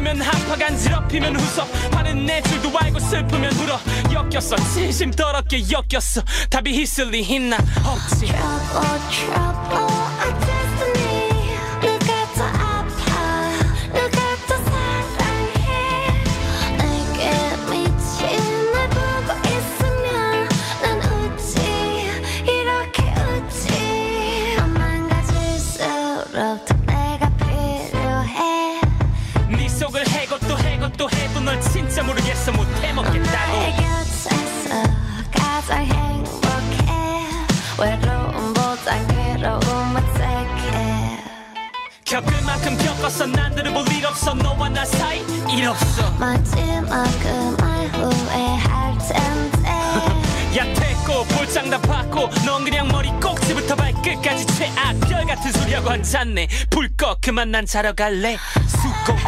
찌르면 한파 간지럽히면 웃어 화는 내 줄도 알고 슬프면 울어. 엮였어. 진심 더럽게 엮였어. 답이 히슬리 있나? 없지 Trouble, trouble, 만큼 겪었어 난 들어볼 일 없어. 너와 나 사이 일 없어. 마지막 그말 후회할 텐데. 야 됐고 볼장 다 받고 넌 그냥 머리 꼭지부터 발끝까지 최악. 별 같은 소리하고 앉았네. 불 꺼 그만 난 자러 갈래. 수고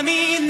숨이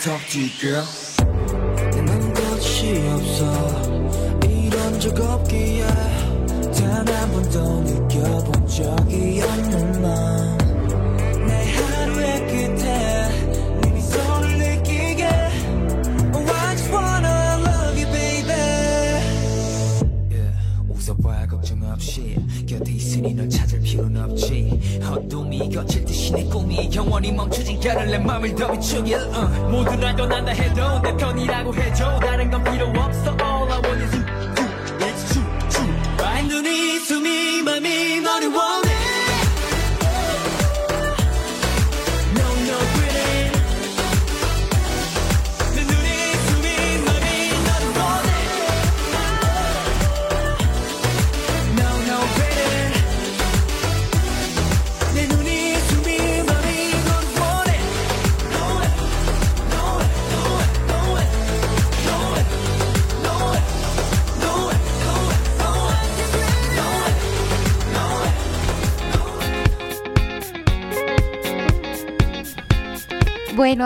talk to you, girl.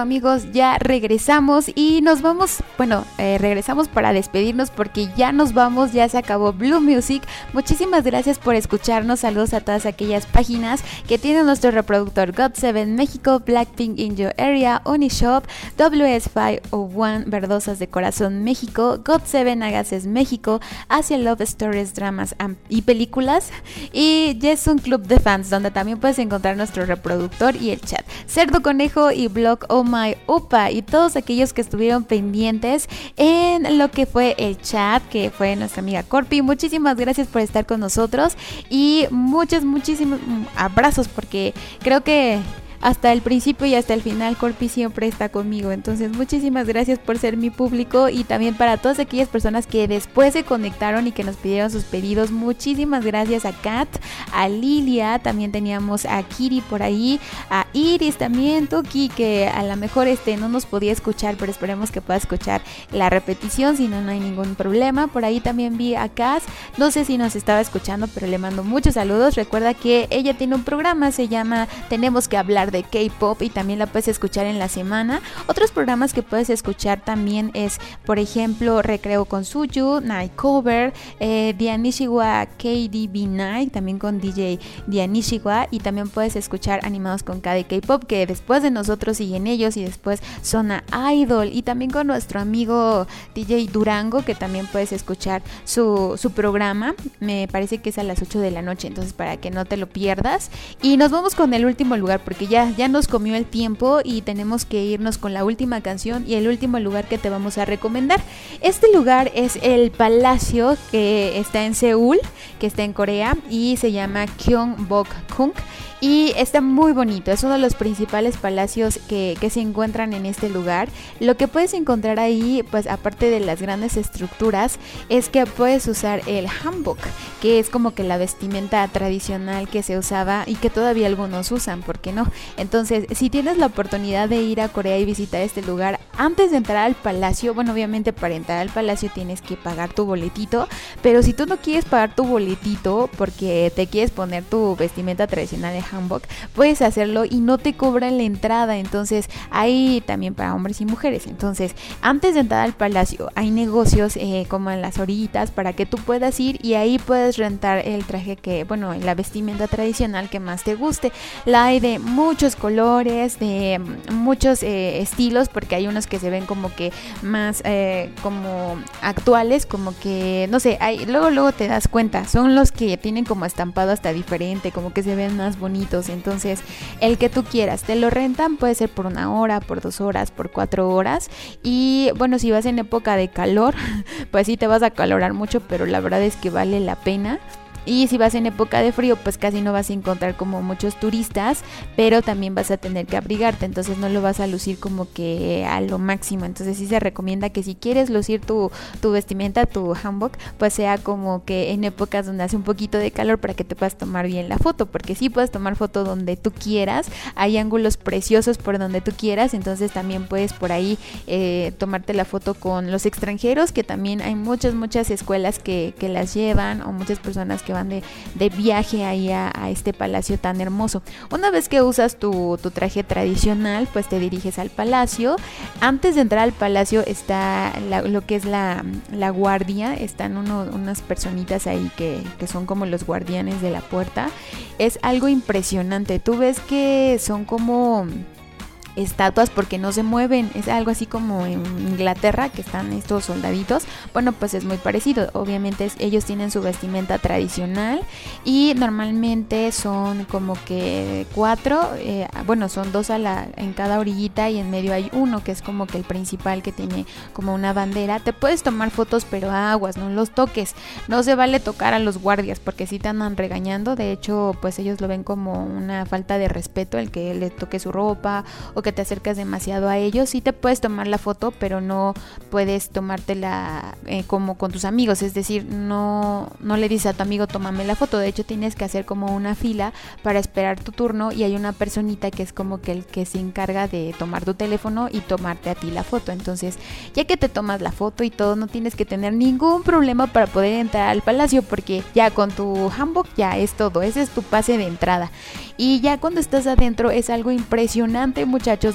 Amigos, ya regresamos y nos vamos, bueno, eh, regresamos para despedirnos porque ya nos vamos, ya se acabó Blue Music. Muchísimas gracias por escucharnos, saludos a todas aquellas páginas que tienen nuestro reproductor God7 México, Blackpink in Your Area, Unishop, WS501 Verdosas de Corazón México, God7 Agaces México, Asia Love Stories, Dramas am- y Películas y Yes un Club de Fans donde también puedes encontrar nuestro reproductor y el chat. Cerdo Conejo y blog Oh My Upa y todos aquellos que estuvieron pendientes en lo que fue el chat, que fue nuestra amiga Corpi. Muchísimas gracias por estar con nosotros y muchos, muchísimos mm, abrazos porque creo que hasta el principio y hasta el final Corpi siempre está conmigo. Entonces muchísimas gracias por ser mi público y también para todas aquellas personas que después se conectaron y que nos pidieron sus pedidos. Muchísimas gracias a Kat, a Lilia, también teníamos a Kiri por ahí, a Iris también, Tuki, que a lo mejor este no nos podía escuchar, pero esperemos que pueda escuchar la repetición, si no, no hay ningún problema. Por ahí también vi a Kaz, no sé si nos estaba escuchando, pero le mando muchos saludos. Recuerda que ella tiene un programa, se llama Tenemos que hablar de K-pop y también la puedes escuchar en la semana. Otros programas que puedes escuchar también es, por ejemplo, Recreo con Suyu, Night Cover, eh, Dianishiwa KDB Night, también con DJ Dianishiwa y también puedes escuchar Animados con KD K-pop que después de nosotros siguen ellos y después Zona Idol y también con nuestro amigo DJ Durango que también puedes escuchar su, su programa. Me parece que es a las 8 de la noche, entonces para que no te lo pierdas. Y nos vamos con el último lugar porque ya, ya nos comió el tiempo y tenemos que irnos con la última canción y el último lugar que te vamos a recomendar. Este lugar es el Palacio que está en Seúl, que está en Corea y se llama Gyeongbokgung y está muy bonito, es uno de los principales palacios que, que, se encuentran en este lugar. Lo que puedes encontrar ahí, pues aparte de las grandes estructuras, es que puedes usar el hanbok, que es como que la vestimenta tradicional que se usaba y que todavía algunos usan, ¿por qué no? Entonces, si tienes la oportunidad de ir a Corea y visitar este lugar, antes de entrar al palacio, bueno, obviamente para entrar al palacio tienes que pagar tu boletito, pero si tú no quieres pagar tu boletito porque te quieres poner tu vestimenta tradicional de hanbok, puedes hacerlo y no te cobran la entrada. Entonces, hay también para hombres y mujeres. Entonces, antes de entrar al palacio, hay negocios eh, como en las orillitas para que tú puedas ir y ahí puedes rentar el traje que, bueno, la vestimenta tradicional que más te guste. La hay de muchos colores, de muchos eh, estilos, porque hay unos que se ven como que más eh, como actuales, como que, no sé, hay, luego luego te das cuenta, son los que tienen como estampado hasta diferente, como que se ven más bonitos, entonces el que tú quieras, te lo rentan, puede ser por una hora, por dos horas, por cuatro horas, y bueno, si vas en época de calor, pues sí te vas a calorar mucho, pero la verdad es que vale la pena. Y si vas en época de frío, pues casi no vas a encontrar como muchos turistas, pero también vas a tener que abrigarte, entonces no lo vas a lucir como que a lo máximo. Entonces sí se recomienda que si quieres lucir tu, tu vestimenta, tu hanbok, pues sea como que en épocas donde hace un poquito de calor para que te puedas tomar bien la foto, porque sí puedes tomar foto donde tú quieras, hay ángulos preciosos por donde tú quieras, entonces también puedes por ahí eh, tomarte la foto con los extranjeros, que también hay muchas, muchas escuelas que, que las llevan o muchas personas que van de, de viaje ahí a, este palacio tan hermoso. Una vez que usas tu, tu, traje tradicional, pues te diriges al palacio. Antes de entrar al palacio está lo que es la, la guardia, están unas personitas ahí que, que son como los guardianes de la puerta. Es algo impresionante, tú ves que son como estatuas porque no se mueven. Es algo así como en Inglaterra que están estos soldaditos. Bueno, pues es muy parecido. Obviamente ellos tienen su vestimenta tradicional y normalmente son como que cuatro. Eh, bueno, son dos a la, en cada orillita y en medio hay uno que es como que el principal que tiene como una bandera. Te puedes tomar fotos, pero aguas, no los toques. No se vale tocar a los guardias porque si te andan regañando. De hecho, pues ellos lo ven como una falta de respeto el que le toque su ropa o que te acercas demasiado a ellos. Sí te puedes tomar la foto, pero no puedes tomártela eh, como con tus amigos. Es decir, no, no le dices a tu amigo tómame la foto. De hecho, tienes que hacer como una fila para esperar tu turno y hay una personita que es como que el que se encarga de tomar tu teléfono y tomarte a ti la foto. Entonces, ya que te tomas la foto y todo, no tienes que tener ningún problema para poder entrar al palacio porque ya con tu handbook ya es todo. Ese es tu pase de entrada. Y ya cuando estás adentro es algo impresionante,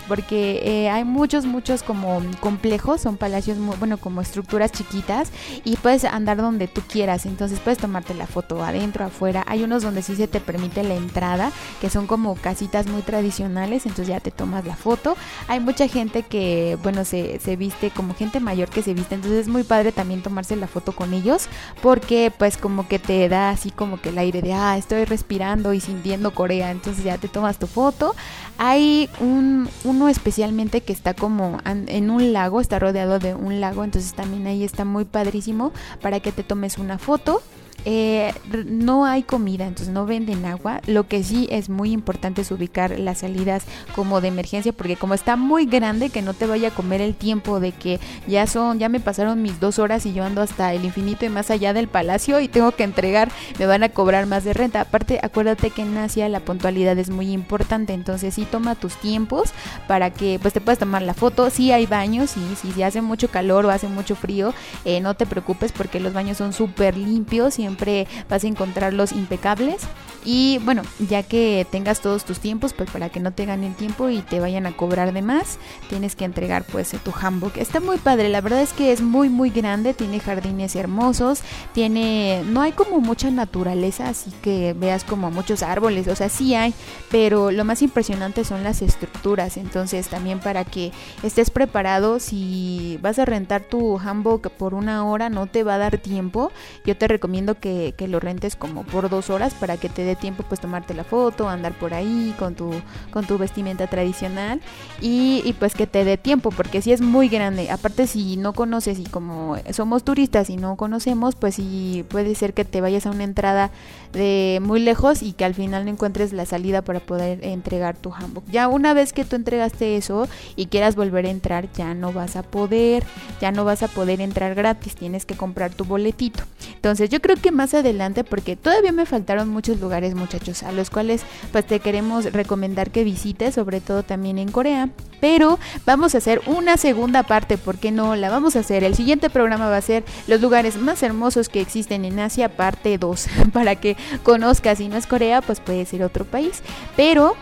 porque eh, hay muchos, muchos como complejos, son palacios, muy, bueno, como estructuras chiquitas y puedes andar donde tú quieras. Entonces puedes tomarte la foto adentro, afuera. Hay unos donde sí se te permite la entrada, que son como casitas muy tradicionales, entonces ya te tomas la foto. Hay mucha gente que, bueno, se, se viste como gente mayor que se viste, entonces es muy padre también tomarse la foto con ellos, porque pues como que te da así como que el aire de, ah, estoy respirando y sintiendo Corea entonces ya te tomas tu foto. Hay un, uno especialmente que está como en un lago, está rodeado de un lago, entonces también ahí está muy padrísimo para que te tomes una foto. Eh, no hay comida, entonces no venden agua. Lo que sí es muy importante es ubicar las salidas como de emergencia, porque como está muy grande, que no te vaya a comer el tiempo de que ya son, ya me pasaron mis dos horas y yo ando hasta el infinito y más allá del palacio y tengo que entregar, me van a cobrar más de renta. Aparte, acuérdate que en Asia la puntualidad es muy importante, entonces sí toma tus tiempos para que pues te puedas tomar la foto. Si sí hay baños y si, hace mucho calor o hace mucho frío, eh, no te preocupes porque los baños son súper limpios y siempre vas a encontrarlos impecables. Y bueno, ya que tengas todos tus tiempos, pues para que no te ganen tiempo y te vayan a cobrar de más, tienes que entregar pues tu handbook. Está muy padre, la verdad es que es muy muy grande, tiene jardines hermosos, tiene, no hay como mucha naturaleza, así que veas como muchos árboles, o sea, sí hay, pero lo más impresionante son las estructuras, entonces también para que estés preparado, si vas a rentar tu handbook por una hora, no te va a dar tiempo, yo te recomiendo que, que lo rentes como por dos horas para que te dé tiempo pues tomarte la foto, andar por ahí con tu, con tu vestimenta tradicional y, pues que te dé tiempo porque si es muy grande, aparte si no conoces y como somos turistas y no conocemos pues sí puede ser que te vayas a una entrada de muy lejos y que al final no encuentres la salida para poder entregar tu handbook. Ya una vez que tú entregaste eso y quieras volver a entrar ya no vas a poder, ya no vas a poder entrar gratis, tienes que comprar tu boletito. Entonces yo creo que más adelante porque todavía me faltaron muchos lugares muchachos a los cuales pues te queremos recomendar que visites sobre todo también en Corea. Pero vamos a hacer una segunda parte porque no la vamos a hacer. El siguiente programa va a ser los lugares más hermosos que existen en Asia parte 2 para que conozcas si no es Corea pues puede ser otro país. Pero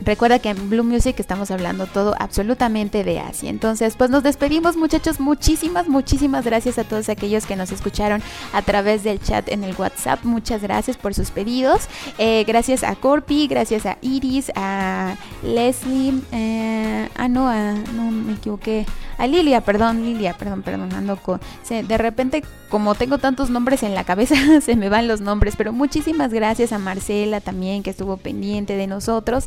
Recuerda que en Blue Music estamos hablando todo absolutamente de Asia. Entonces, pues nos despedimos muchachos. Muchísimas, muchísimas gracias a todos aquellos que nos escucharon a través del chat en el WhatsApp. Muchas gracias por sus pedidos. Eh, gracias a Corpi, gracias a Iris, a Leslie. Eh, ah, no, no me equivoqué. A Lilia, perdón, Lilia, perdón, perdón, ando con... de repente, como tengo tantos nombres en la cabeza, se me van los nombres, pero muchísimas gracias a Marcela también que estuvo pendiente de nosotros.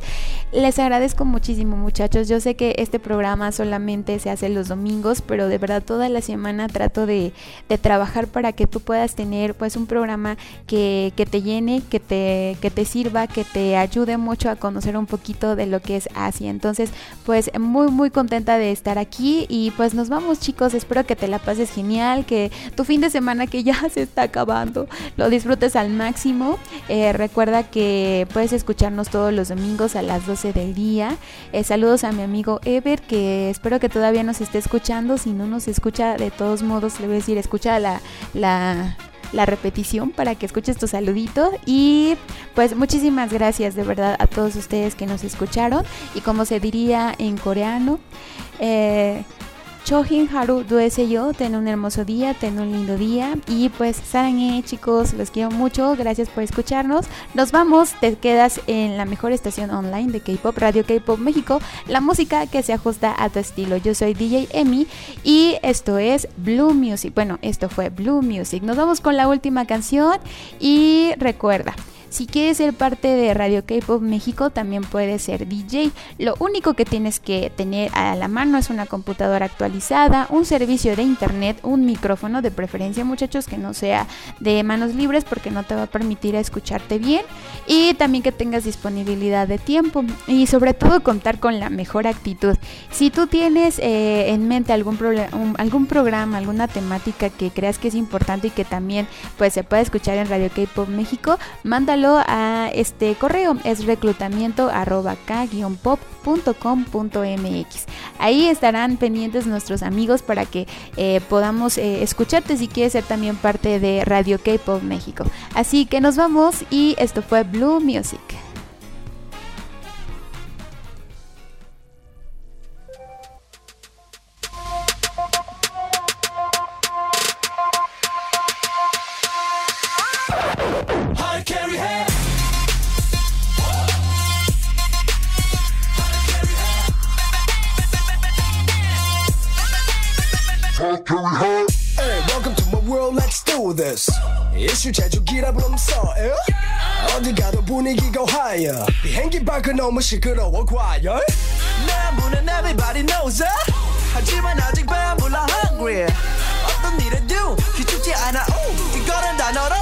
Les agradezco muchísimo muchachos. Yo sé que este programa solamente se hace los domingos, pero de verdad toda la semana trato de, trabajar para que tú puedas tener pues un programa que, te llene, que te, que te sirva, que te ayude mucho a conocer un poquito de lo que es Asia. Entonces pues muy muy contenta de estar aquí y pues nos vamos chicos. Espero que te la pases genial, que tu fin de semana que ya se está acabando lo disfrutes al máximo. Eh, recuerda que puedes escucharnos todos los domingos a las 2 del día. Eh, saludos a mi amigo Ever, que espero que todavía nos esté escuchando. Si no nos escucha, de todos modos, le voy a decir, escucha la, la, la repetición para que escuches tu saludito. Y pues muchísimas gracias de verdad a todos ustedes que nos escucharon. Y como se diría en coreano, eh, Chohin Haru yo, ten un hermoso día, ten un lindo día y pues Sarangé chicos, los quiero mucho, gracias por escucharnos. Nos vamos, te quedas en la mejor estación online de K-Pop, Radio K-Pop México, la música que se ajusta a tu estilo. Yo soy DJ Emi y esto es Blue Music. Bueno, esto fue Blue Music. Nos vamos con la última canción y recuerda. Si quieres ser parte de Radio K-Pop México, también puedes ser DJ. Lo único que tienes que tener a la mano es una computadora actualizada, un servicio de internet, un micrófono de preferencia, muchachos, que no sea de manos libres porque no te va a permitir escucharte bien. Y también que tengas disponibilidad de tiempo y sobre todo contar con la mejor actitud. Si tú tienes eh, en mente algún, algún programa, alguna temática que creas que es importante y que también pues se puede escuchar en Radio K-Pop México, a este correo, es reclutamiento arroba k-pop.com.mx. Ahí estarán pendientes nuestros amigos para que eh, podamos eh, escucharte si quieres ser también parte de Radio K-Pop México. Así que nos vamos y esto fue Blue Music. Hey, welcome to my world, let's do this. 이슈 제조기라 부르면서 어디 가도 분위기가 higher. 비행기 밖은 너무 시끄러워 과열. 내 문은 everybody knows it. 하지만 아직 배불러 hungry. 어떤 일을 do 기죽지 않아. 오, 이거는 단어로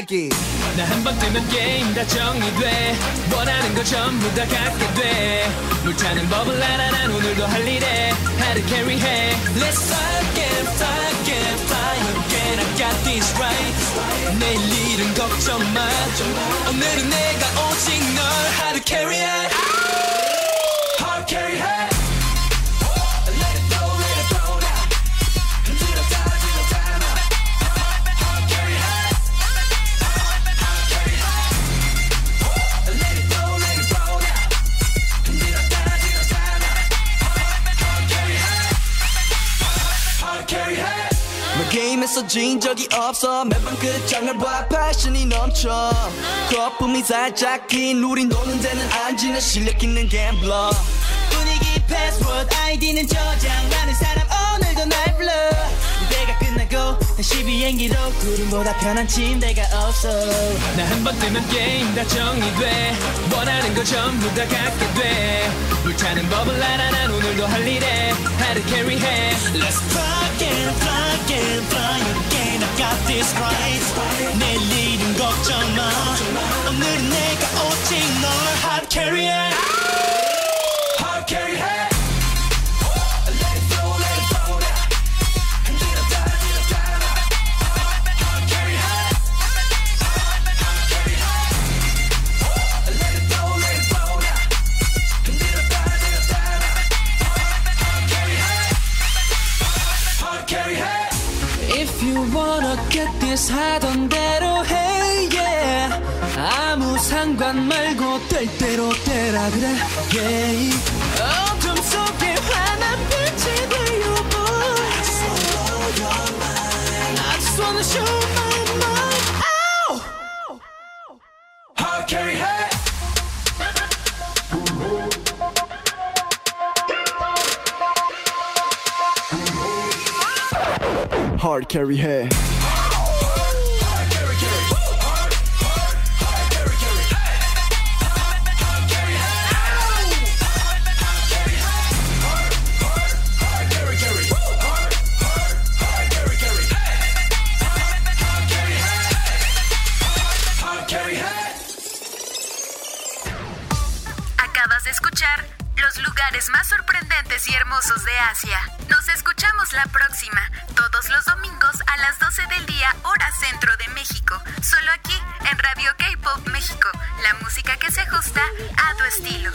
표현하기. 나한 번 뜨면 게임 다 정리돼. 원하는 거 전부 다 갖게 돼. 물타는 법을 알아 난 오늘도 할 일에. 하루 캐리해 Let's fly again fly again fly. again I got this right. 내일 일은 걱정 마. 오늘은 내가 오직 널. 하루 캐리해 carry 게 임에서 진 적이 없어. 매번 끝장을 봐 패션이 넘쳐. 거품이 살짝 긴 우린 노는 데는 안 지는 실력 있는 갬블러 분위기 패스워드 아이디는 저장하는 사람. 오늘도 날 불러. 무대가 끝나고 다시 비행기로 구름보다 편한 침대가 없어. 나 한 번 뜨면 게임 다 정리돼. 원하는 거 전부 다 갖게 돼. 불타는 법을 알아 난 오늘도 할 일에. 하루 캐리해 Let's fly again fly again fly again. I got this right. 내일 일은 걱정 마. 오늘은 내가 오직 널. Hard carry해 this 하던 대로 해 yeah 아무 상관 말고 돼 절대로 되라 그래 yeah. 어둠 속에 환한 빛이 되어 boy I just wanna blow your mind I just wanna show my mind Ow! Hard carry hey Hard carry hey lugares más sorprendentes y hermosos de Asia. Nos escuchamos la próxima, todos los domingos a las 12 del día, hora centro de México. Solo aquí, en Radio K-Pop México, la música que se ajusta a tu estilo.